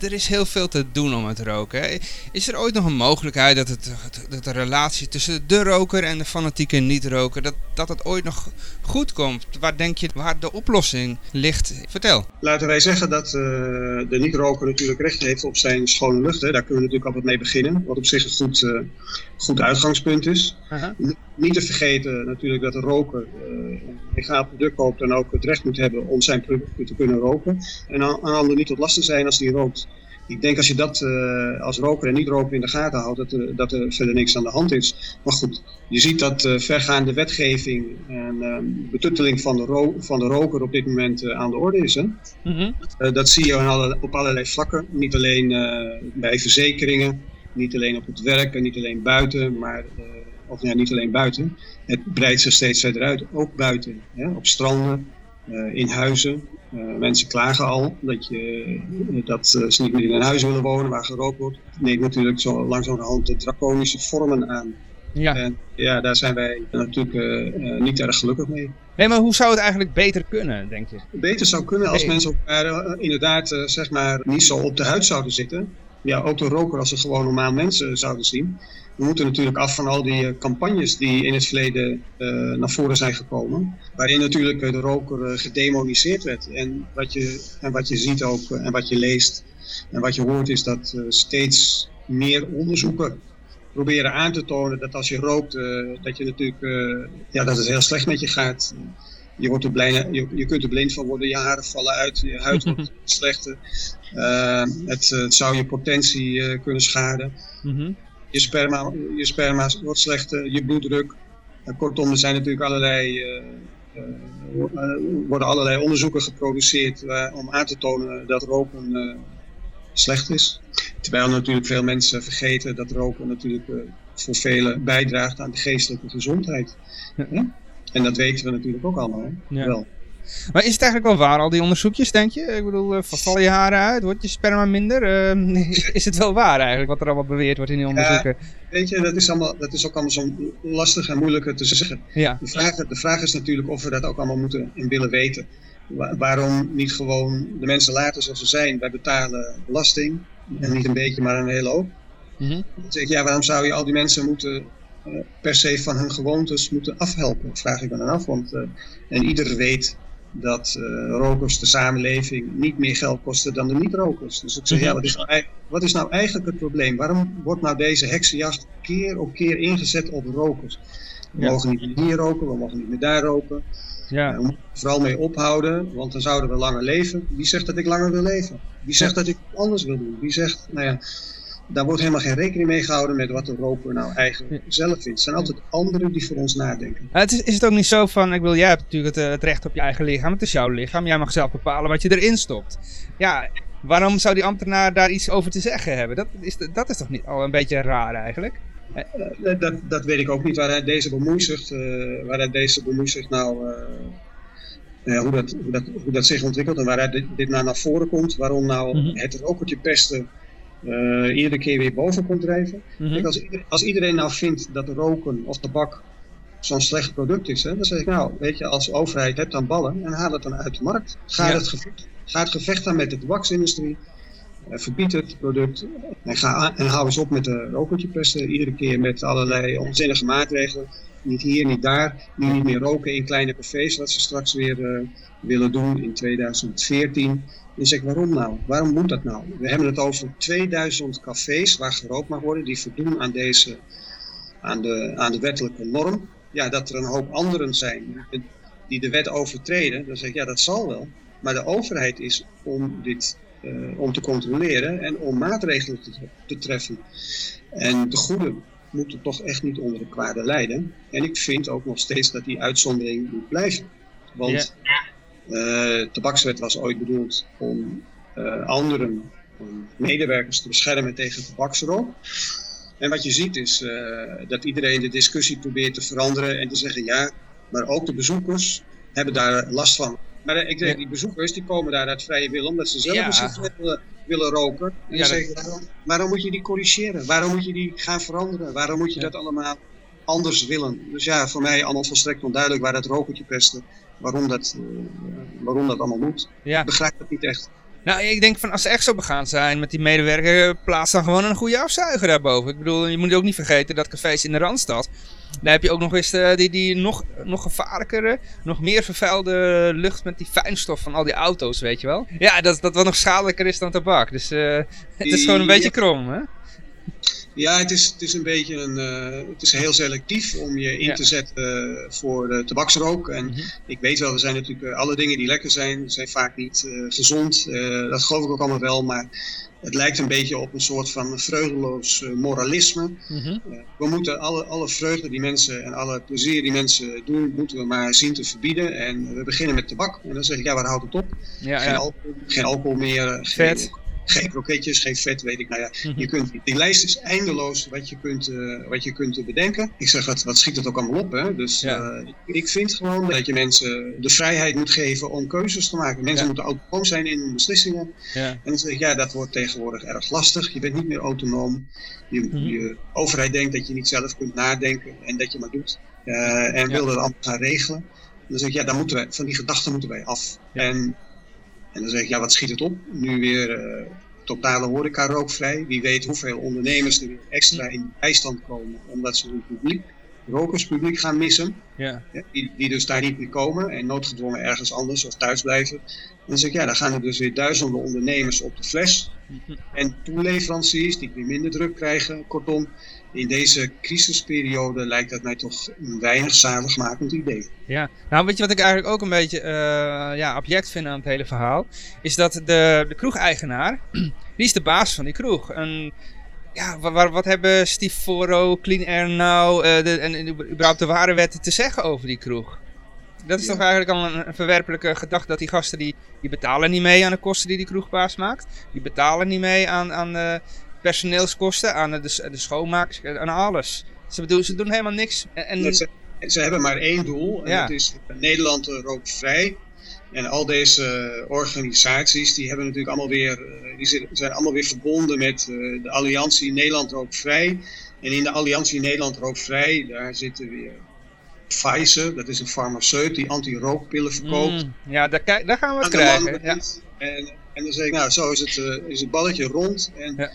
er is heel veel te doen om het roken. hè. Is er ooit nog een mogelijkheid dat, het, dat de relatie tussen de roker en de fanatieke niet-roker, dat, dat het ooit nog goed komt? Waar denk je waar de oplossing ligt? Vertel. Laten wij zeggen dat eh, de niet-roker natuurlijk recht heeft op zijn schone lucht. Hè. Daar kunnen we natuurlijk altijd mee beginnen, wat op zich een goed, goed uitgangspunt is. niet te vergeten natuurlijk dat de roker een legaal product koopt en ook het recht moet hebben om zijn product te kunnen roken. En aan, aan anderen niet tot last te zijn als die rookt. Ik denk als je dat uh, als roker en niet-roker in de gaten houdt, dat er, dat er verder niks aan de hand is. Maar goed, je ziet dat uh, vergaande wetgeving en uh, betutteling van de, van de roker op dit moment aan de orde is. Hè? Mm -hmm. dat zie je alle, op allerlei vlakken. Niet alleen bij verzekeringen, niet alleen op het werk en niet alleen buiten, maar of ja, niet alleen buiten. Het breidt zich steeds verder uit, ook buiten. Hè? Op stranden, in huizen. Uh, mensen klagen al dat, je, dat ze niet meer in een huis willen wonen waar gerookt wordt. Neemt natuurlijk zo langzamerhand de draconische vormen aan. Ja. En ja, daar zijn wij natuurlijk uh, niet erg gelukkig mee. Nee, maar hoe zou het eigenlijk beter kunnen, denk je? Beter zou kunnen als nee. mensen elkaar inderdaad zeg maar niet zo op de huid zouden zitten. Ja, ook de roker als ze gewoon normaal mensen zouden zien. We moeten natuurlijk af van al die campagnes die in het verleden uh, naar voren zijn gekomen. Waarin natuurlijk de roker gedemoniseerd werd. En wat je, en wat je ziet ook en wat je leest en wat je hoort is dat steeds meer onderzoeken proberen aan te tonen dat als je rookt, dat je natuurlijk ja, dat het heel slecht met je gaat. Je, wordt er blind, je, je kunt er blind van worden, je haren vallen uit, je huid wordt slechter. Het, het, zou je potentie kunnen schaden. Mm -hmm je sperma, je sperma wordt slechter, je bloeddruk. kortom, er zijn natuurlijk allerlei, worden allerlei onderzoeken geproduceerd om aan te tonen dat roken slecht is. Terwijl natuurlijk veel mensen vergeten dat roken natuurlijk voor velen bijdraagt aan de geestelijke gezondheid. Ja? En dat weten we natuurlijk ook allemaal ja. wel. Maar is het eigenlijk wel waar, al die onderzoekjes, denk je? Ik bedoel, uh, vallen je haren uit? Wordt je sperma minder? Uh, is het wel waar eigenlijk, wat er allemaal beweerd wordt in die onderzoeken? Ja, weet je, dat is, allemaal, dat is ook allemaal zo lastig en moeilijk te zeggen. Ja. De, vraag, de vraag is natuurlijk of we dat ook allemaal moeten en willen weten. waarom niet gewoon de mensen laten zoals ze zijn? Wij betalen belasting, en niet een beetje, maar een hele hoop. Mm -hmm. Dan zeg ja, waarom zou je al die mensen moeten per se van hun gewoontes moeten afhelpen? Vraag ik me dan af, want en ieder weet dat uh, rokers de samenleving niet meer geld kosten dan de niet-rokers. Dus ik zeg, ja, wat is, nou, wat is nou eigenlijk het probleem? Waarom wordt nou deze heksenjacht keer op keer ingezet op rokers? We ja. mogen niet meer hier roken, we mogen niet meer daar roken. Ja. Uh, we moeten vooral mee ophouden, want dan zouden we langer leven. Wie zegt dat ik langer wil leven? Wie zegt dat ik anders wil doen? Wie zegt, nou ja, daar wordt helemaal geen rekening mee gehouden met wat de roker nou eigenlijk zelf vindt. Het zijn altijd anderen die voor ons nadenken. het is, is het ook niet zo van, ik wil, jij hebt natuurlijk het, het, recht op je eigen lichaam, het is jouw lichaam, jij mag zelf bepalen wat je erin stopt. Ja, waarom zou die ambtenaar daar iets over te zeggen hebben? Dat is, dat is toch niet al een beetje raar eigenlijk? Uh, dat, dat weet ik ook niet, waar deze bemoeizucht, uh, waar hij deze bemoeizucht nou... Uh, hoe, dat, hoe, dat, hoe dat zich ontwikkelt en waar hij dit, dit nou naar voren komt. Waarom nou mm -hmm. het rokertje pesten uh, iedere keer weer boven komt drijven. Mm -hmm. Kijk, als, iedereen, als, iedereen nou vindt dat roken of tabak zo'n slecht product is, hè, dan zeg ik nou, weet je, als overheid hebt dan ballen en haal het dan uit de markt. Ga, ja. het, gevecht, ga het gevecht aan met de tabaksindustrie. Uh, verbied het product en, ga, en hou eens op met de rokertje pesten. Iedere keer met allerlei onzinnige maatregelen. Niet hier, niet daar. Nu niet meer roken in kleine cafés, wat ze straks weer uh, willen doen in 2014. Dan zeg ik, waarom nou? Waarom moet dat nou? We hebben het over 2000 cafés waar gerookt mag worden, die voldoen aan, deze, aan, de, aan de wettelijke norm. Ja, dat er een hoop anderen zijn die de wet overtreden, dan zeg ik, ja, dat zal wel. Maar de overheid is om dit uh, om te controleren en om maatregelen te, te treffen. En de goede moeten toch echt niet onder de kwade lijden. En ik vind ook nog steeds dat die uitzondering moet blijven. Want ja. Uh, tabakswet was ooit bedoeld om uh, anderen, om medewerkers te beschermen tegen tabaksrook. En wat je ziet is uh, dat iedereen de discussie probeert te veranderen en te zeggen ja, maar ook de bezoekers hebben daar last van. Maar ik denk, die bezoekers die komen daar uit vrije wil omdat ze zelf ja. een sigaret willen, willen roken. En ja, zeggen, waarom, waarom moet je die corrigeren? Waarom moet je die gaan veranderen? Waarom moet je ja. dat allemaal anders willen? Dus ja, voor mij allemaal volstrekt onduidelijk waar dat rokertje pesten waarom dat, uh, waarom dat allemaal moet. Ja. Ik begrijp het niet echt. Nou, ik denk van als ze echt zo begaan zijn met die medewerker, plaats dan gewoon een goede afzuiger daarboven. Ik bedoel, je moet ook niet vergeten dat cafés in de Randstad, daar heb je ook nog eens uh, die, die nog, nog gevaarlijkere, nog meer vervuilde lucht met die fijnstof van al die auto's, weet je wel. Ja, dat, dat wat nog schadelijker is dan tabak. Dus uh, het is gewoon een beetje krom, hè? Ja, het is, het is een beetje een. Uh, het is heel selectief om je in te zetten uh, voor de tabaksrook. En Mhm. ik weet wel, er zijn natuurlijk uh, alle dingen die lekker zijn, zijn vaak niet gezond. dat geloof ik ook allemaal wel. Maar het lijkt een beetje op een soort van vreugdeloos moralisme. Mhm. we moeten alle, alle vreugde die mensen en alle plezier die mensen doen, moeten we maar zien te verbieden. En we beginnen met tabak. En dan zeg ik, ja, waar houdt het op? Ja, geen, ja. alcohol, geen alcohol meer. Vet. geen kroketjes, geen vet, weet ik. Nou ja, Mhm. je kunt, die lijst is eindeloos wat je kunt, eh, wat je kunt bedenken. Ik zeg, wat, wat schiet het ook allemaal op? Hè? Dus Ja. eh, ik vind gewoon dat je mensen de vrijheid moet geven om keuzes te maken. Mensen Ja. moeten autonoom zijn in hun beslissingen. Ja. En dan zeg ik, ja, dat wordt tegenwoordig erg lastig. Je bent niet meer autonoom. Je, Mhm. je overheid denkt dat je niet zelf kunt nadenken en dat je maar doet. Eh, en wil dat allemaal gaan regelen. En dan zeg ik, ja, daar moeten wij, van die gedachten moeten wij af. En, en dan zeg ik, ja, wat schiet het op? Nu weer eh, totale horeca rookvrij. Wie weet hoeveel ondernemers er weer extra in bijstand komen, omdat ze hun publiek, rokerspubliek gaan missen. Ja. Ja, die, die dus daar niet meer komen en noodgedwongen ergens anders of thuis blijven. En dan zeg ik, ja, dan gaan er dus weer duizenden ondernemers op de fles. Mhm. En toeleveranciers die weer minder druk krijgen. Kortom, in deze crisisperiode lijkt dat mij toch een weinig zaligmakend idee. Ja, nou weet je wat ik eigenlijk ook een beetje eh, ja, object vind aan het hele verhaal? Is dat de, de kroegeigenaar, die is de baas van die kroeg. En ja, wa- wa- wat hebben Steve Foro, Clean Air nou eh, de, en überhaupt de ware wetten te zeggen over die kroeg? Dat is Ja. toch eigenlijk al een, een verwerpelijke gedachte dat die gasten die, die betalen niet mee aan de kosten die die kroegbaas maakt. Die betalen niet mee aan, aan de personeelskosten, aan de, de schoonmaak, aan alles. Ze, bedoelen, ze doen helemaal niks. En, en- ze, ze hebben maar één doel en Ja. dat is Nederland rookvrij. En al deze organisaties die hebben natuurlijk allemaal weer, eh, die zijn allemaal weer verbonden met eh, de Alliantie Nederland Rookvrij. En in de Alliantie Nederland Rookvrij, daar zitten weer Pfizer, dat is een farmaceut die anti-rookpillen verkoopt. Mm, ja, daar, daar gaan we het krijgen. Ja. En, en dan zeg ik, nou, zo is het, eh, is het balletje rond. En Ja.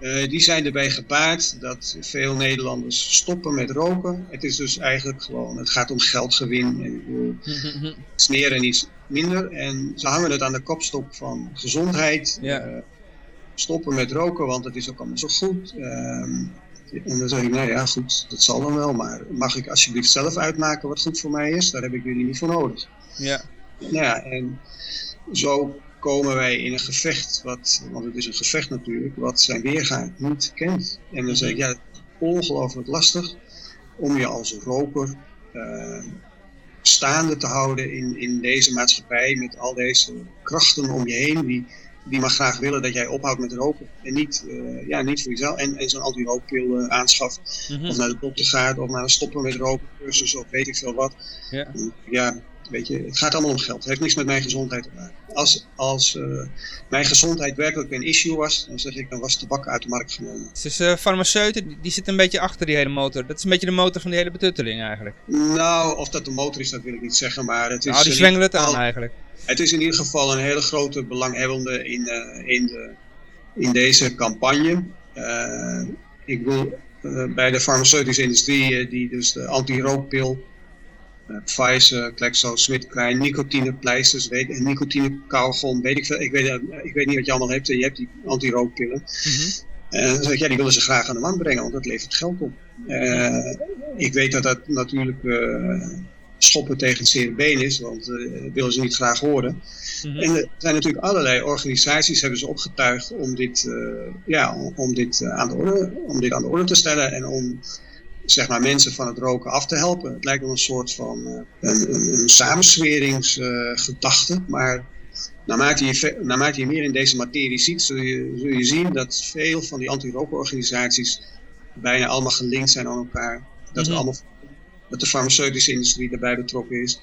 Eh, die zijn erbij gebaat dat veel Nederlanders stoppen met roken. Het is dus eigenlijk gewoon, het gaat om geldgewin. En, ik bedoel, iets minder. En ze hangen het aan de kopstok van gezondheid. Ja. Eh, stoppen met roken, want het is ook allemaal zo goed. Ehm, en dan zeg ik, nou ja, goed, dat zal dan wel. Maar mag ik alsjeblieft zelf uitmaken wat goed voor mij is? Daar heb ik jullie niet voor nodig. Ja. Nou ja, en zo komen wij in een gevecht, wat, want het is een gevecht natuurlijk, wat zijn weerga niet kent. En dan zeg ik, ja, het is ongelooflijk lastig om je als roker eh, staande te houden in, in deze maatschappij met al deze krachten om je heen die, die maar graag willen dat jij ophoudt met roken. En niet, eh, ja, niet voor jezelf. En, en zo'n anti-rookpil eh, aanschaft. Mhm. Of naar de dokter gaat, of naar een stoppen met roken cursus, of weet ik veel wat. Ja. Ja, weet je, het gaat allemaal om geld. Het heeft niks met mijn gezondheid te maken. Als, als eh, mijn gezondheid werkelijk een issue was, dan zeg ik, dan was tabak uit de markt genomen. Dus de farmaceuten, die- zitten een beetje achter die hele motor. Dat is een beetje de motor van die hele betutteling eigenlijk. Nou, of dat de motor is, dat wil ik niet zeggen, maar het is... Nou, die zwengelen het aan eigenlijk. Het is in ieder geval een hele grote belanghebbende in, eh, in, de, in deze campagne. Ik bedoel, eh, bij de farmaceutische industrie, die dus de anti-rookpil, Pfizer, Klexo, Klein, nicotinepleisters, weet, en nicotine kauwgom, weet ik veel. Ik weet, eh, ik weet niet wat je allemaal hebt. Je hebt die anti-rookpillen. Mhm. En dan zeg ik, ja, die willen ze graag aan de man brengen, want dat levert geld op. Eh, ik weet dat dat natuurlijk eh, schoppen tegen het zere been is, want eh, dat willen ze niet graag horen. Mhm. En er zijn natuurlijk allerlei organisaties hebben ze opgetuigd om dit, eh, ja, om, dit, eh, aan de orde, om dit aan de orde te stellen en om zeg maar, mensen van het roken af te helpen. Het lijkt wel een soort van eh, een, een, een samensweringsgedachte, maar naarmate je, ve- naarmate je meer in deze materie ziet, zul je, zul je zien dat veel van die anti-rookorganisaties bijna allemaal gelinkt zijn aan elkaar. Dat, we Mhm. allemaal, dat de farmaceutische industrie daarbij betrokken is.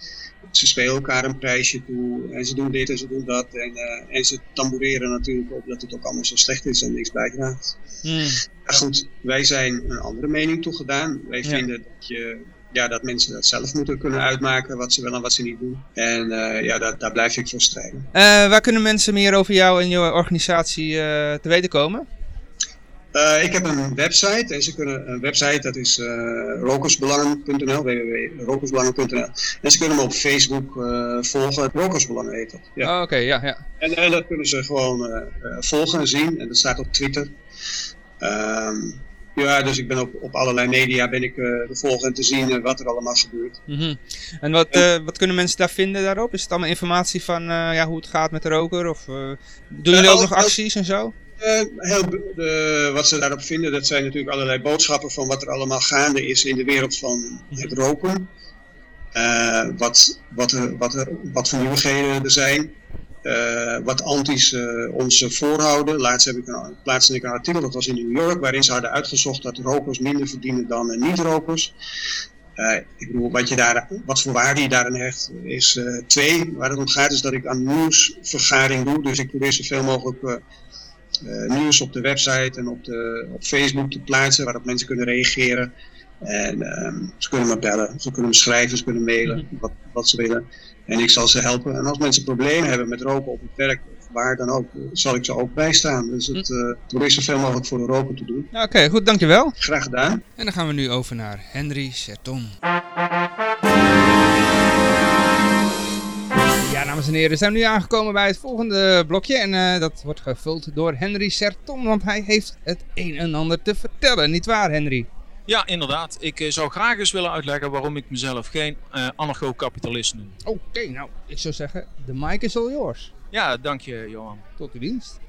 Ze spelen elkaar een prijsje toe en ze doen dit en ze doen dat. En, eh, en ze tamboureren natuurlijk op dat het ook allemaal zo slecht is en niks bijdraagt. Mm. Maar goed, wij zijn een andere mening toegedaan. Wij Ja. vinden dat, je, ja, dat mensen dat zelf moeten kunnen uitmaken wat ze wel en wat ze niet doen. En eh, ja, daar, daar blijf ik voor strijden. Eh, waar kunnen mensen meer over jou en je organisatie te weten komen? Eh, ik heb een website en ze kunnen een website, dat is eh rokersbelangen.nl, www.rokersbelangen.nl. En ze kunnen me op Facebook eh, volgen, Rokersbelangen heet dat. Ja. Oh, Oké, ja, ja. En, en dat kunnen ze gewoon volgen en zien. En dat staat op Twitter. Ehm, Ja, dus ik ben op, op allerlei media ben ik uh, te volgen en te zien uh, wat er allemaal gebeurt. Mm -hmm. En wat, uh, wat kunnen mensen daar vinden daarop? Is het allemaal informatie van ja, hoe het gaat met de roker? Of doen jullie ook nog acties en zo? Heel, wat ze daarop vinden, dat zijn natuurlijk allerlei boodschappen van wat er allemaal gaande is in de wereld van het roken. wat, wat, er, wat, er, wat voor nieuwigheden er zijn. Uh, wat anti's ons voorhouden. Laatst heb ik een, plaatste ik een artikel, dat was in New York, waarin ze hadden uitgezocht dat rokers minder verdienen dan niet-rokers. ik bedoel, wat, je daar, wat voor waarde je daarin hecht, is twee. Waar het om gaat is dat ik aan nieuwsvergaring doe. Dus ik probeer zoveel mogelijk nieuws op de website en op, de, op Facebook te plaatsen, waarop mensen kunnen reageren. En ehm, ze kunnen me bellen, ze kunnen me schrijven, ze kunnen mailen, mhm. wat, wat ze willen. En ik zal ze helpen. En als mensen problemen hebben met roken op het werk, of waar dan ook, zal ik ze ook bijstaan. Dus het uh, probeer zoveel mogelijk voor de roken te doen. Oké, goed, dankjewel. Graag gedaan. En dan gaan we nu over naar Henry Serton. Dames en heren, we zijn nu aangekomen bij het volgende blokje. En uh, dat wordt gevuld door Henry Serton, want hij heeft het een en ander te vertellen. Niet waar, Henry? Ja, inderdaad. Ik uh, zou graag eens willen uitleggen waarom ik mezelf geen uh, anarcho-kapitalist noem. Oké, nou, ik zou zeggen, de mic is all yours. Ja, dank je, Johan. Tot uw dienst.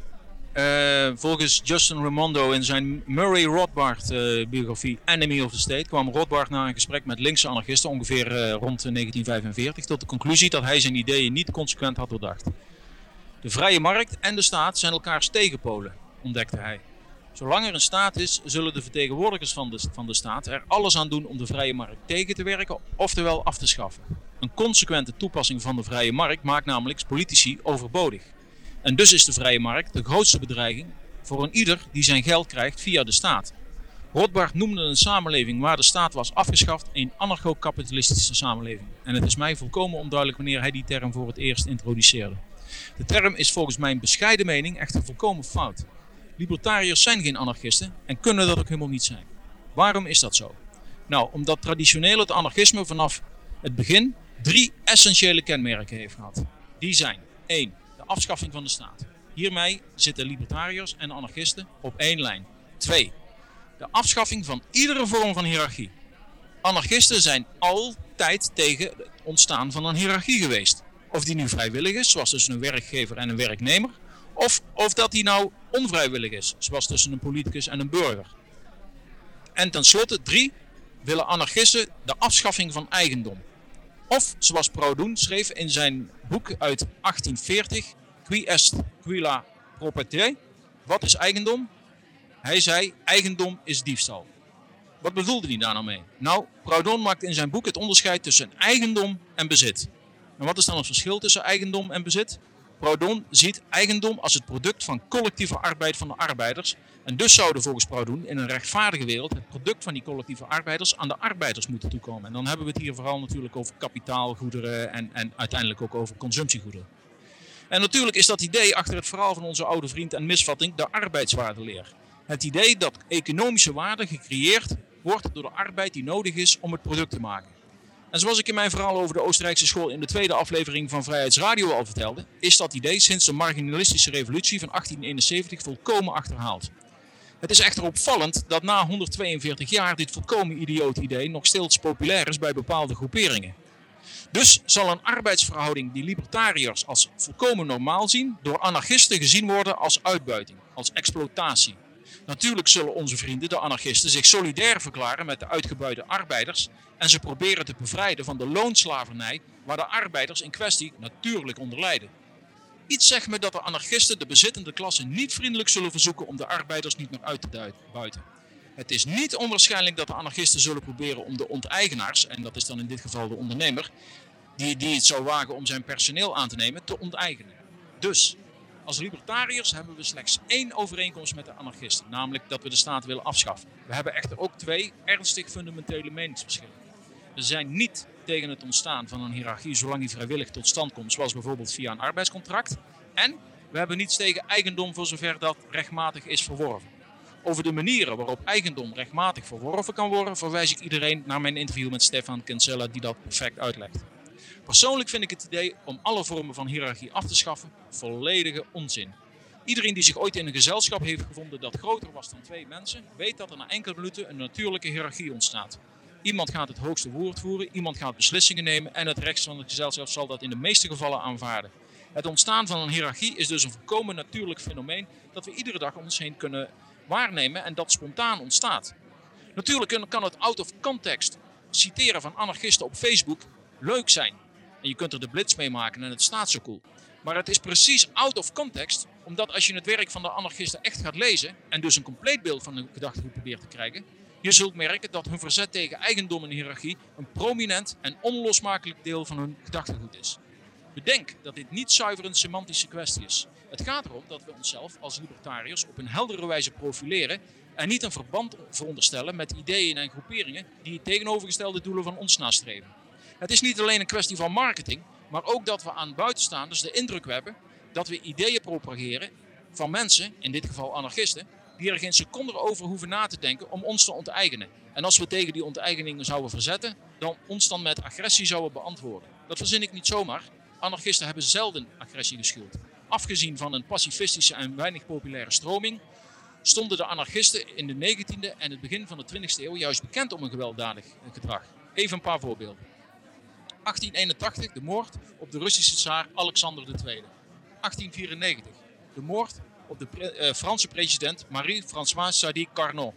Uh, volgens Justin Raimondo in zijn Murray Rothbard biografie Enemy of the State kwam Rothbard na een gesprek met linkse anarchisten ongeveer rond 1945 tot de conclusie dat hij zijn ideeën niet consequent had doordacht. De vrije markt en de staat zijn elkaars tegenpolen, ontdekte hij. Zolang er een staat is, zullen de vertegenwoordigers van de, van de staat er alles aan doen om de vrije markt tegen te werken, oftewel af te schaffen. Een consequente toepassing van de vrije markt maakt namelijk politici overbodig. En dus is de vrije markt de grootste bedreiging voor een ieder die zijn geld krijgt via de staat. Rothbard noemde een samenleving waar de staat was afgeschaft een anarcho-kapitalistische samenleving. En het is mij volkomen onduidelijk wanneer hij die term voor het eerst introduceerde. De term is volgens mijn bescheiden mening echter volkomen fout. Libertariërs zijn geen anarchisten en kunnen dat ook helemaal niet zijn. Waarom is dat zo? Nou, omdat traditioneel het anarchisme vanaf het begin drie essentiële kenmerken heeft gehad. Die zijn 1. Afschaffing van de staat. Hiermee zitten libertariërs en anarchisten op één lijn. 2. De afschaffing van iedere vorm van hiërarchie. Anarchisten zijn altijd tegen het ontstaan van een hiërarchie geweest. Of die nu vrijwillig is, zoals tussen een werkgever en een werknemer, of, of dat die nou onvrijwillig is, zoals tussen een politicus en een burger. En tenslotte, drie, willen anarchisten de afschaffing van eigendom. Of, zoals Proudhon schreef in zijn boek uit 1840, Qui est quila propriété? Wat is eigendom? Hij zei, eigendom is diefstal. Wat bedoelde hij daar nou mee? Nou, Proudhon maakt in zijn boek het onderscheid tussen eigendom en bezit. En wat is dan het verschil tussen eigendom en bezit? Proudhon ziet eigendom als het product van collectieve arbeid van de arbeiders. En dus zouden volgens Proudhon in een rechtvaardige wereld het product van die collectieve arbeiders aan de arbeiders moeten toekomen. En dan hebben we het hier vooral natuurlijk over kapitaalgoederen en, en uiteindelijk ook over consumptiegoederen. En natuurlijk is dat idee achter het verhaal van onze oude vriend en misvatting de arbeidswaardeleer. Het idee dat economische waarde gecreëerd wordt door de arbeid die nodig is om het product te maken. En zoals ik in mijn verhaal over de Oostenrijkse school in de tweede aflevering van Vrijheidsradio al vertelde, is dat idee sinds de marginalistische revolutie van 1871 volkomen achterhaald. Het is echter opvallend dat na 142 jaar dit volkomen idioot idee nog steeds populair is bij bepaalde groeperingen. Dus zal een arbeidsverhouding die libertariërs als volkomen normaal zien, door anarchisten gezien worden als uitbuiting, als exploitatie. Natuurlijk zullen onze vrienden, de anarchisten, zich solidair verklaren met de uitgebuide arbeiders en ze proberen te bevrijden van de loonslavernij waar de arbeiders in kwestie natuurlijk onder lijden. Iets zegt me dat de anarchisten de bezittende klasse niet vriendelijk zullen verzoeken om de arbeiders niet meer uit te buiten. Het is niet onwaarschijnlijk dat de anarchisten zullen proberen om de onteigenaars, en dat is dan in dit geval de ondernemer, die, die het zou wagen om zijn personeel aan te nemen, te onteigenen. Dus als libertariërs hebben we slechts één overeenkomst met de anarchisten, namelijk dat we de staat willen afschaffen. We hebben echter ook twee ernstig fundamentele meningsverschillen. We zijn niet tegen het ontstaan van een hiërarchie zolang die vrijwillig tot stand komt, zoals bijvoorbeeld via een arbeidscontract. En we hebben niets tegen eigendom voor zover dat rechtmatig is verworven. Over de manieren waarop eigendom rechtmatig verworven kan worden, verwijs ik iedereen naar mijn interview met Stefan Kinsella, die dat perfect uitlegt. Persoonlijk vind ik het idee om alle vormen van hiërarchie af te schaffen volledige onzin. Iedereen die zich ooit in een gezelschap heeft gevonden dat groter was dan twee mensen, weet dat er na enkele minuten een natuurlijke hiërarchie ontstaat. Iemand gaat het hoogste woord voeren, iemand gaat beslissingen nemen en het rechts van het gezelschap zal dat in de meeste gevallen aanvaarden. Het ontstaan van een hiërarchie is dus een volkomen natuurlijk fenomeen dat we iedere dag om ons heen kunnen waarnemen en dat spontaan ontstaat. Natuurlijk kan het out of context citeren van anarchisten op Facebook leuk zijn. En je kunt er de blitz mee maken en het staat zo cool. Maar het is precies out of context, omdat als je het werk van de anarchisten echt gaat lezen en dus een compleet beeld van hun gedachtegoed probeert te krijgen, je zult merken dat hun verzet tegen eigendom en hiërarchie een prominent en onlosmakelijk deel van hun gedachtegoed is. Bedenk dat dit niet zuiver een semantische kwestie is. Het gaat erom dat we onszelf als libertariërs op een heldere wijze profileren en niet een verband veronderstellen met ideeën en groeperingen die tegenovergestelde doelen van ons nastreven. Het is niet alleen een kwestie van marketing, maar ook dat we aan buitenstaanders de indruk hebben dat we ideeën propageren van mensen, in dit geval anarchisten, die er geen seconde over hoeven na te denken om ons te onteigenen. En als we tegen die onteigeningen zouden verzetten, dan ons dan met agressie zouden beantwoorden. Dat verzin ik niet zomaar. Anarchisten hebben zelden agressie geschuwd. Afgezien van een pacifistische en weinig populaire stroming, stonden de anarchisten in de 19e en het begin van de 20e eeuw juist bekend om een gewelddadig gedrag. Even een paar voorbeelden. 1881, de moord op de Russische tsaar Alexander II. 1894, de moord op de uh, Franse president Marie-Françoise Sadi Carnot.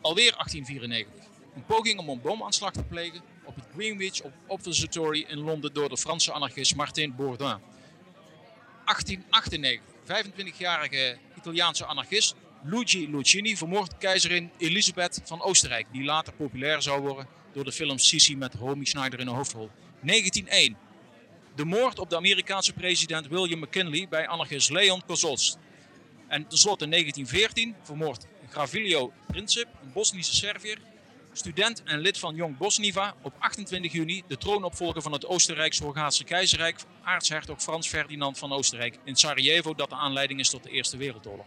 Alweer 1894, een poging om een bomaanslag te plegen op het Greenwich Observatory in Londen door de Franse anarchist Martin Bourdin. 1898, 25-jarige Italiaanse anarchist Luigi Lucini vermoordt keizerin Elisabeth van Oostenrijk, die later populair zou worden door de film Sisi met Romy Schneider in de hoofdrol. 1901. De moord op de Amerikaanse president William McKinley bij anarchist Leon Kozolsk. En tenslotte in 1914 vermoord Gravilio Princip, een Bosnische Serviër, student en lid van Jong Bosniva, op 28 juni de troonopvolger van het Oostenrijks-Hongaarse keizerrijk, aartshertog Frans Ferdinand van Oostenrijk in Sarajevo, dat de aanleiding is tot de Eerste Wereldoorlog.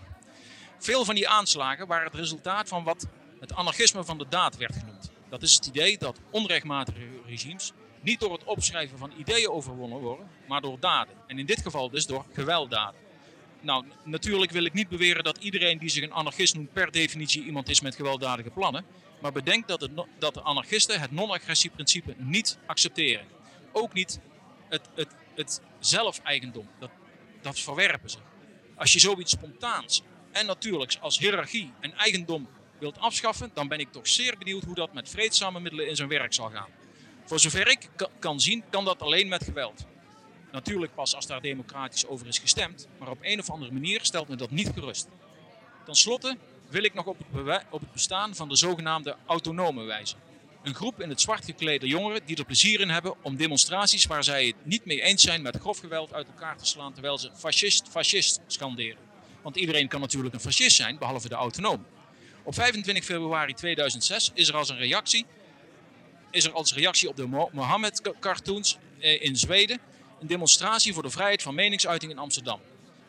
Veel van die aanslagen waren het resultaat van wat het anarchisme van de daad werd genoemd. Dat is het idee dat onrechtmatige regimes niet door het opschrijven van ideeën overwonnen worden, maar door daden. En in dit geval dus door gewelddaden. Nou, natuurlijk wil ik niet beweren dat iedereen die zich een anarchist noemt per definitie iemand is met gewelddadige plannen. Maar bedenk dat, het, dat de anarchisten het non-agressieprincipe niet accepteren. Ook niet het, het, het zelfeigendom. Dat, dat verwerpen ze. Als je zoiets spontaans en natuurlijk als hiërarchie en eigendom wilt afschaffen, dan ben ik toch zeer benieuwd hoe dat met vreedzame middelen in zijn werk zal gaan. Voor zover ik kan zien, kan dat alleen met geweld. Natuurlijk pas als daar democratisch over is gestemd, maar op een of andere manier stelt me dat niet gerust. Ten slotte wil ik nog op het, op bestaan van de zogenaamde autonome wijzen. Een groep in het zwart geklede jongeren die er plezier in hebben om demonstraties waar zij het niet mee eens zijn met grof geweld uit elkaar te slaan terwijl ze fascist, fascist scanderen. Want iedereen kan natuurlijk een fascist zijn, behalve de autonoom. Op 25 februari 2006 is er als een reactie, is er als reactie op de Mohammed-cartoons eh, in Zweden een demonstratie voor de vrijheid van meningsuiting in Amsterdam.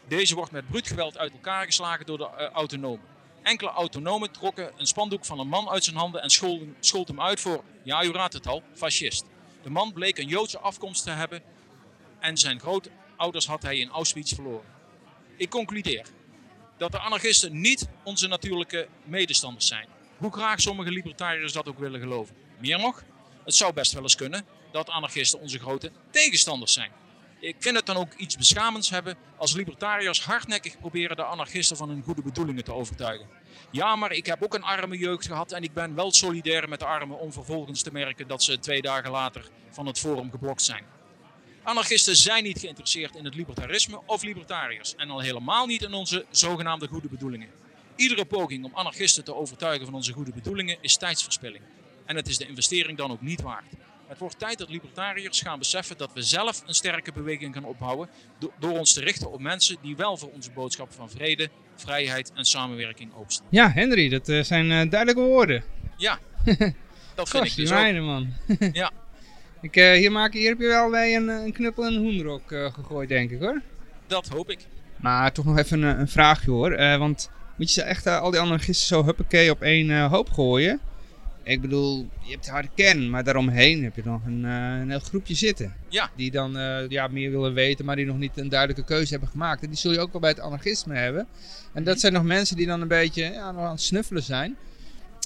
Deze wordt met bruut geweld uit elkaar geslagen door de uh, autonomen. Enkele autonomen trokken een spandoek van een man uit zijn handen en scholden, schold hem uit voor, ja u raadt het al, fascist. De man bleek een Joodse afkomst te hebben en zijn grootouders had hij in Auschwitz verloren. Ik concludeer dat de anarchisten niet onze natuurlijke medestanders zijn. Hoe graag sommige libertariërs dat ook willen geloven. Meer nog, het zou best wel eens kunnen dat anarchisten onze grote tegenstanders zijn. Ik vind het dan ook iets beschamends hebben als libertariërs hardnekkig proberen de anarchisten van hun goede bedoelingen te overtuigen. Ja, maar ik heb ook een arme jeugd gehad en ik ben wel solidair met de armen om vervolgens te merken dat ze twee dagen later van het forum geblokt zijn. Anarchisten zijn niet geïnteresseerd in het libertarisme of libertariërs en al helemaal niet in onze zogenaamde goede bedoelingen. Iedere poging om anarchisten te overtuigen van onze goede bedoelingen is tijdsverspilling. En het is de investering dan ook niet waard. Het wordt tijd dat libertariërs gaan beseffen dat we zelf een sterke beweging gaan opbouwen door ons te richten op mensen die wel voor onze boodschap van vrede, vrijheid en samenwerking openstaan. Ja, Henry, dat uh, zijn uh, duidelijke woorden. Ja, dat vind ik dus mijne, man. ja. Ik, uh, hier, maak, hier heb je wel bij een, een knuppel en een hoenderok gegooid, denk ik hoor. Dat hoop ik. Maar toch nog even een, een vraagje hoor. want moet je ze echt al die anarchisten zo huppakee op één hoop gooien? Ik bedoel, je hebt de harde kern, maar daaromheen heb je nog een, uh, een heel groepje zitten. Ja. Die dan uh, ja, meer willen weten, maar die nog niet een duidelijke keuze hebben gemaakt. En die zul je ook wel bij het anarchisme hebben. En dat zijn nog mensen die dan een beetje ja, nog aan het snuffelen zijn.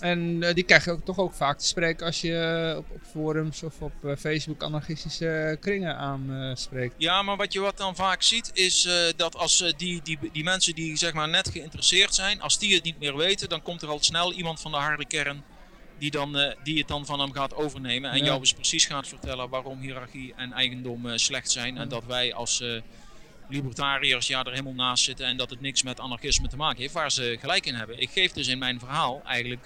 En uh, die krijg je ook, toch ook vaak te spreken als je op, op forums of op Facebook anarchistische kringen aanspreekt. Ja, maar wat je wat dan vaak ziet is dat als die, die, die mensen die zeg maar net geïnteresseerd zijn, als die het niet meer weten, dan komt er al snel iemand van de harde kern die, dan, die het dan van hem gaat overnemen en ja. jou dus precies gaat vertellen waarom hiërarchie en eigendom slecht zijn en dat wij als libertariërs ja, er helemaal naast zitten en dat het niks met anarchisme te maken heeft, waar ze gelijk in hebben. Ik geef dus in mijn verhaal eigenlijk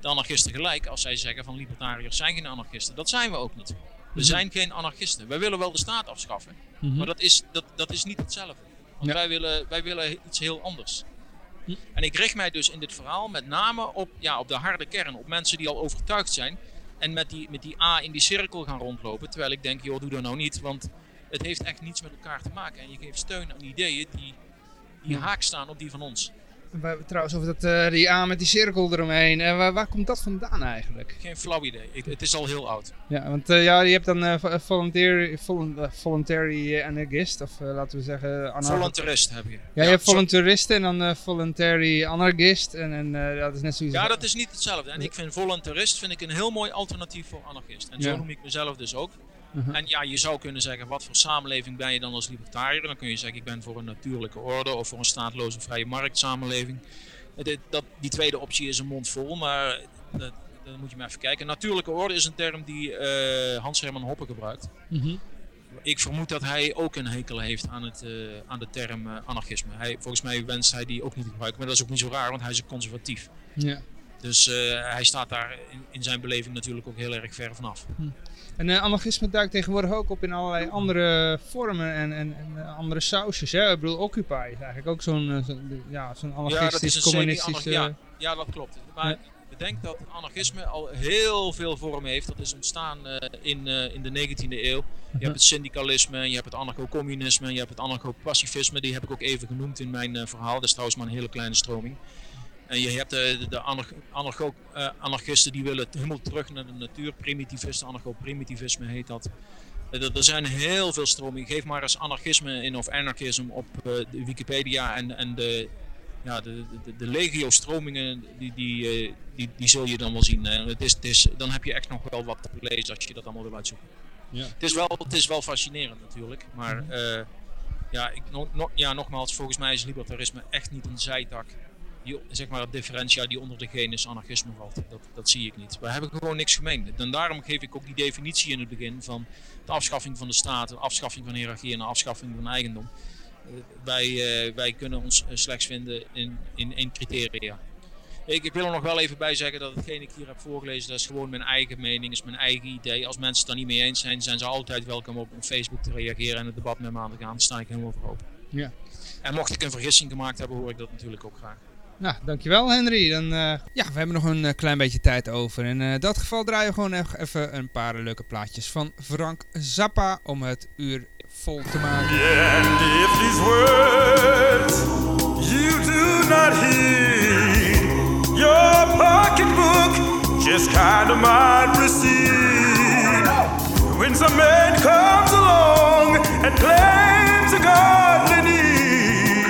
de anarchisten gelijk als zij zeggen van libertariërs zijn geen anarchisten. Dat zijn we ook niet. We zijn geen anarchisten. Wij willen wel de staat afschaffen, mm -hmm. maar dat is, dat, dat is niet hetzelfde. Want ja. wij, willen, wij willen iets heel anders. Hm. En ik richt mij dus in dit verhaal met name op, ja, op de harde kern, op mensen die al overtuigd zijn en met die, met die A in die cirkel gaan rondlopen. Terwijl ik denk, joh, doe dat nou niet, want het heeft echt niets met elkaar te maken. En je geeft steun aan ideeën die, die haak staan op die van ons. We, trouwens, over dat, uh, die A met die cirkel eromheen. Uh, waar, waar, komt dat vandaan eigenlijk? Geen flauw idee. Ik, het is al heel oud. Ja, want uh, ja, je hebt dan voluntary, voluntary anarchist, of laten we zeggen... Voluntarist heb je. Ja, ja je hebt voluntarist en dan voluntary anarchist. En, en dat is net zoiets... Ja, dat is niet hetzelfde. En ik vind voluntarist vind ik een heel mooi alternatief voor anarchist. En zo ja. noem ik mezelf dus ook. -huh. En ja, je zou kunnen zeggen, wat voor samenleving ben je dan als libertariër? Dan kun je zeggen, ik ben voor een natuurlijke orde of voor een staatloze vrije marktsamenleving. Dat, dat, die tweede optie is een mond vol, maar dat, dan moet je maar even kijken. Natuurlijke orde is een term die uh, Hans-Herman Hoppe gebruikt. -huh. Ik vermoed dat hij ook een hekel heeft aan, het, uh, aan de term uh, anarchisme. Hij, volgens mij wenst hij die ook niet te gebruiken, maar dat is ook niet zo raar, want hij is een conservatief. Ja. Dus hij staat daar in, in, zijn beleving natuurlijk ook heel erg ver vanaf. Hm. En uh, anarchisme duikt tegenwoordig ook op in allerlei andere vormen en, en, en uh, andere sausjes. Hè? Ik bedoel, Occupy is eigenlijk ook zo'n zo, ja, zo'n anarchistisch, ja, communistisch... Ja, ja, dat klopt. Maar ja. bedenk dat anarchisme al heel veel vormen heeft. Dat is ontstaan in, in de 19e eeuw. Je hebt het syndicalisme, je hebt het anarcho-communisme, je hebt het anarcho-pacifisme. Die heb ik ook even genoemd in mijn verhaal. Dat is trouwens maar een hele kleine stroming. En je hebt de, de, de anarcho, uh, anarchisten die willen helemaal terug naar de natuur. Primitivisten, anarcho-primitivisme heet dat. Er, er zijn heel veel stromingen. Geef maar eens anarchisme in of anarchisme op de Wikipedia en, en de, ja, de, de, de legio-stromingen, die, die, die, die zul je dan wel zien. het is, het is, dan heb je echt nog wel wat te lezen als je dat allemaal wil uitzoeken. Ja. Het, is wel, het is wel fascinerend natuurlijk, maar uh, ja, ik, no, no, ja, nogmaals, volgens mij is libertarisme echt niet een zijtak die, zeg maar het differentia die onder de genus anarchisme valt. Dat, dat zie ik niet. We hebben gewoon niks gemeen. En daarom geef ik ook die definitie in het begin van de afschaffing van de staat, de afschaffing van hiërarchie en de afschaffing van eigendom. Uh, wij, uh, wij kunnen ons uh, slechts vinden in, in één criteria. Ik, ik, wil er nog wel even bij zeggen dat hetgeen ik hier heb voorgelezen, dat is gewoon mijn eigen mening, is mijn eigen idee. Als mensen het daar niet mee eens zijn, zijn ze altijd welkom op Facebook te reageren en het debat met me aan te gaan. Daar sta ik helemaal voor open. Ja. En mocht ik een vergissing gemaakt hebben, hoor ik dat natuurlijk ook graag. Nou, dankjewel Henry. Dan, uh, ja, we hebben nog een uh, klein beetje tijd over. En in uh, dat geval draaien we gewoon even een paar leuke plaatjes van Frank Zappa om het uur vol te maken. And if these words you do not heed, your pocketbook just kind of might recede. When some man comes along and claims a godly need,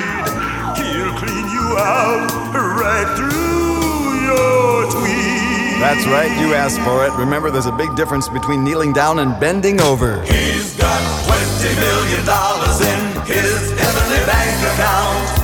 he'll clean you out right through your tweed. That's right, you asked for it. Remember, there's a big difference between kneeling down and bending over. He's got twenty million dollars in his heavenly bank account.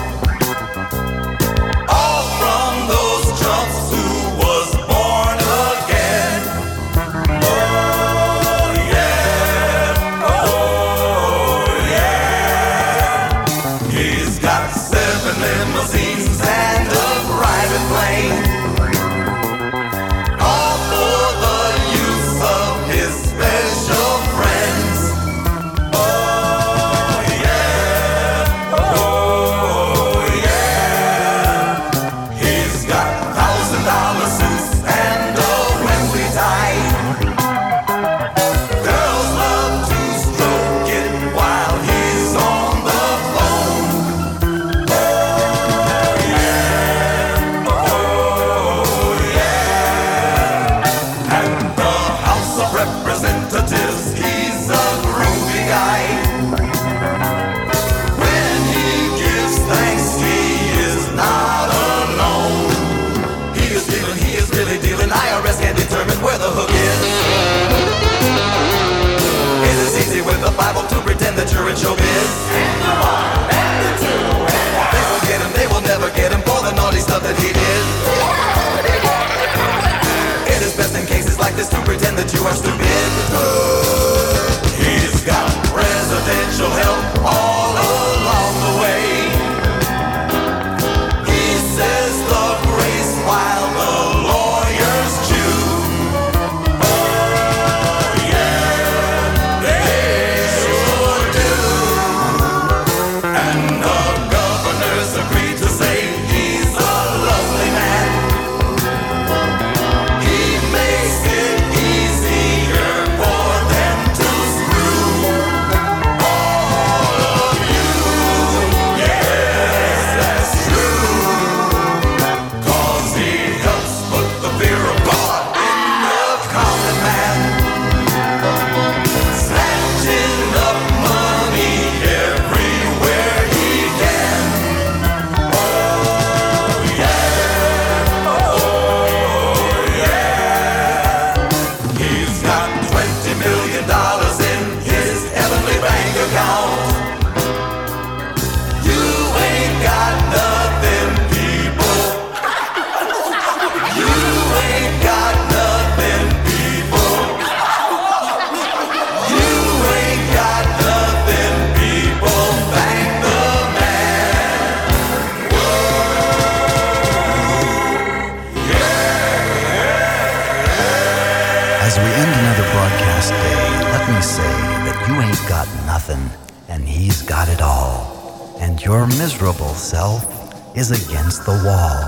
Miserable self is against the wall.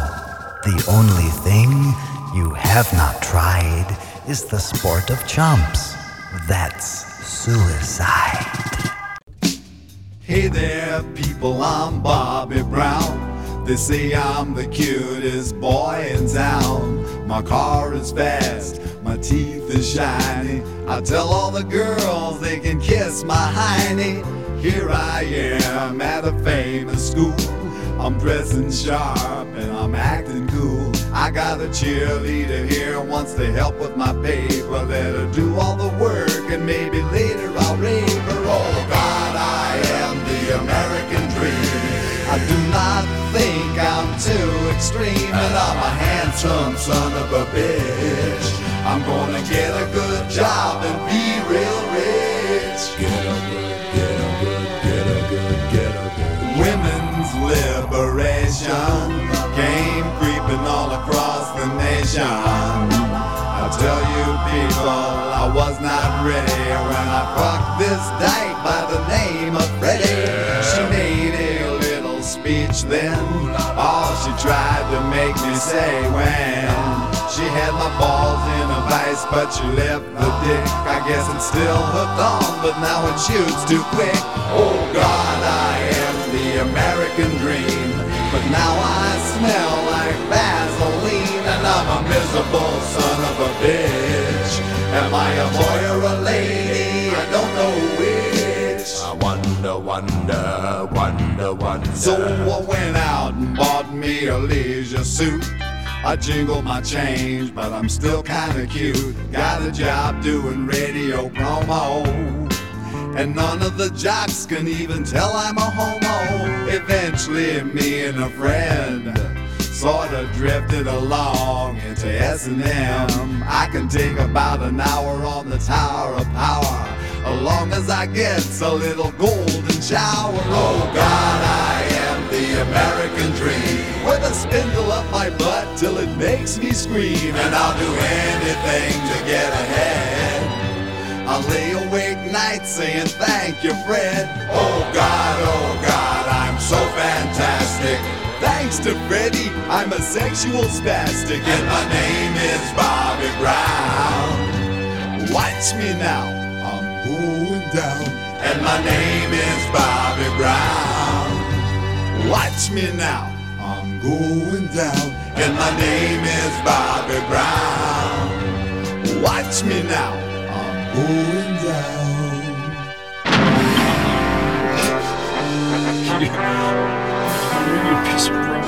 The only thing you have not tried is the sport of chumps. That's suicide. Hey there, people, I'm Bobby Brown. They say I'm the cutest boy in town. My car is fast, my teeth are shiny. I tell all the girls they can kiss my hiney. Here I am at a famous school. I'm dressing sharp and I'm acting cool. I got a cheerleader here wants to help with my paper. Let her do all the work and maybe later I'll rave her. Oh God, I am the American dream. I do not think I'm too extreme, and I'm a handsome son of a bitch. I'm gonna get a good job and be real rich. Get a good, nation. I tell you people, I was not ready when I fucked this dyke by the name of Freddie. She made a little speech then, all she tried to make me say when she had my balls in a vice, but she left the dick. I guess it's still hooked on, but now it shoots too quick. Oh God, I am the American dream, but now I smell miserable son of a bitch. Am I a boy or a lady? I don't know which. I wonder, wonder, wonder, wonder. So I went out and bought me a leisure suit. I jingle my change, but I'm still kinda cute. Got a job doing radio promo. And none of the jocks can even tell I'm a homo. Eventually, me and a friend sorta drifted along into S&M. I can take about an hour on the Tower of Power, as long as I get a little golden shower. Oh God, I am the American dream, with a spindle up my butt till it makes me scream, and I'll do anything to get ahead. I lay awake nights saying thank you, Fred. Oh God, oh God, I'm so fantastic. Thanks to Freddie, I'm a sexual spastic, and my name is Bobby Brown. Watch me now, I'm going down, and my name is Bobby Brown. Watch me now, I'm going down, and my name is Bobby Brown. Watch me now, I'm going down. piece of.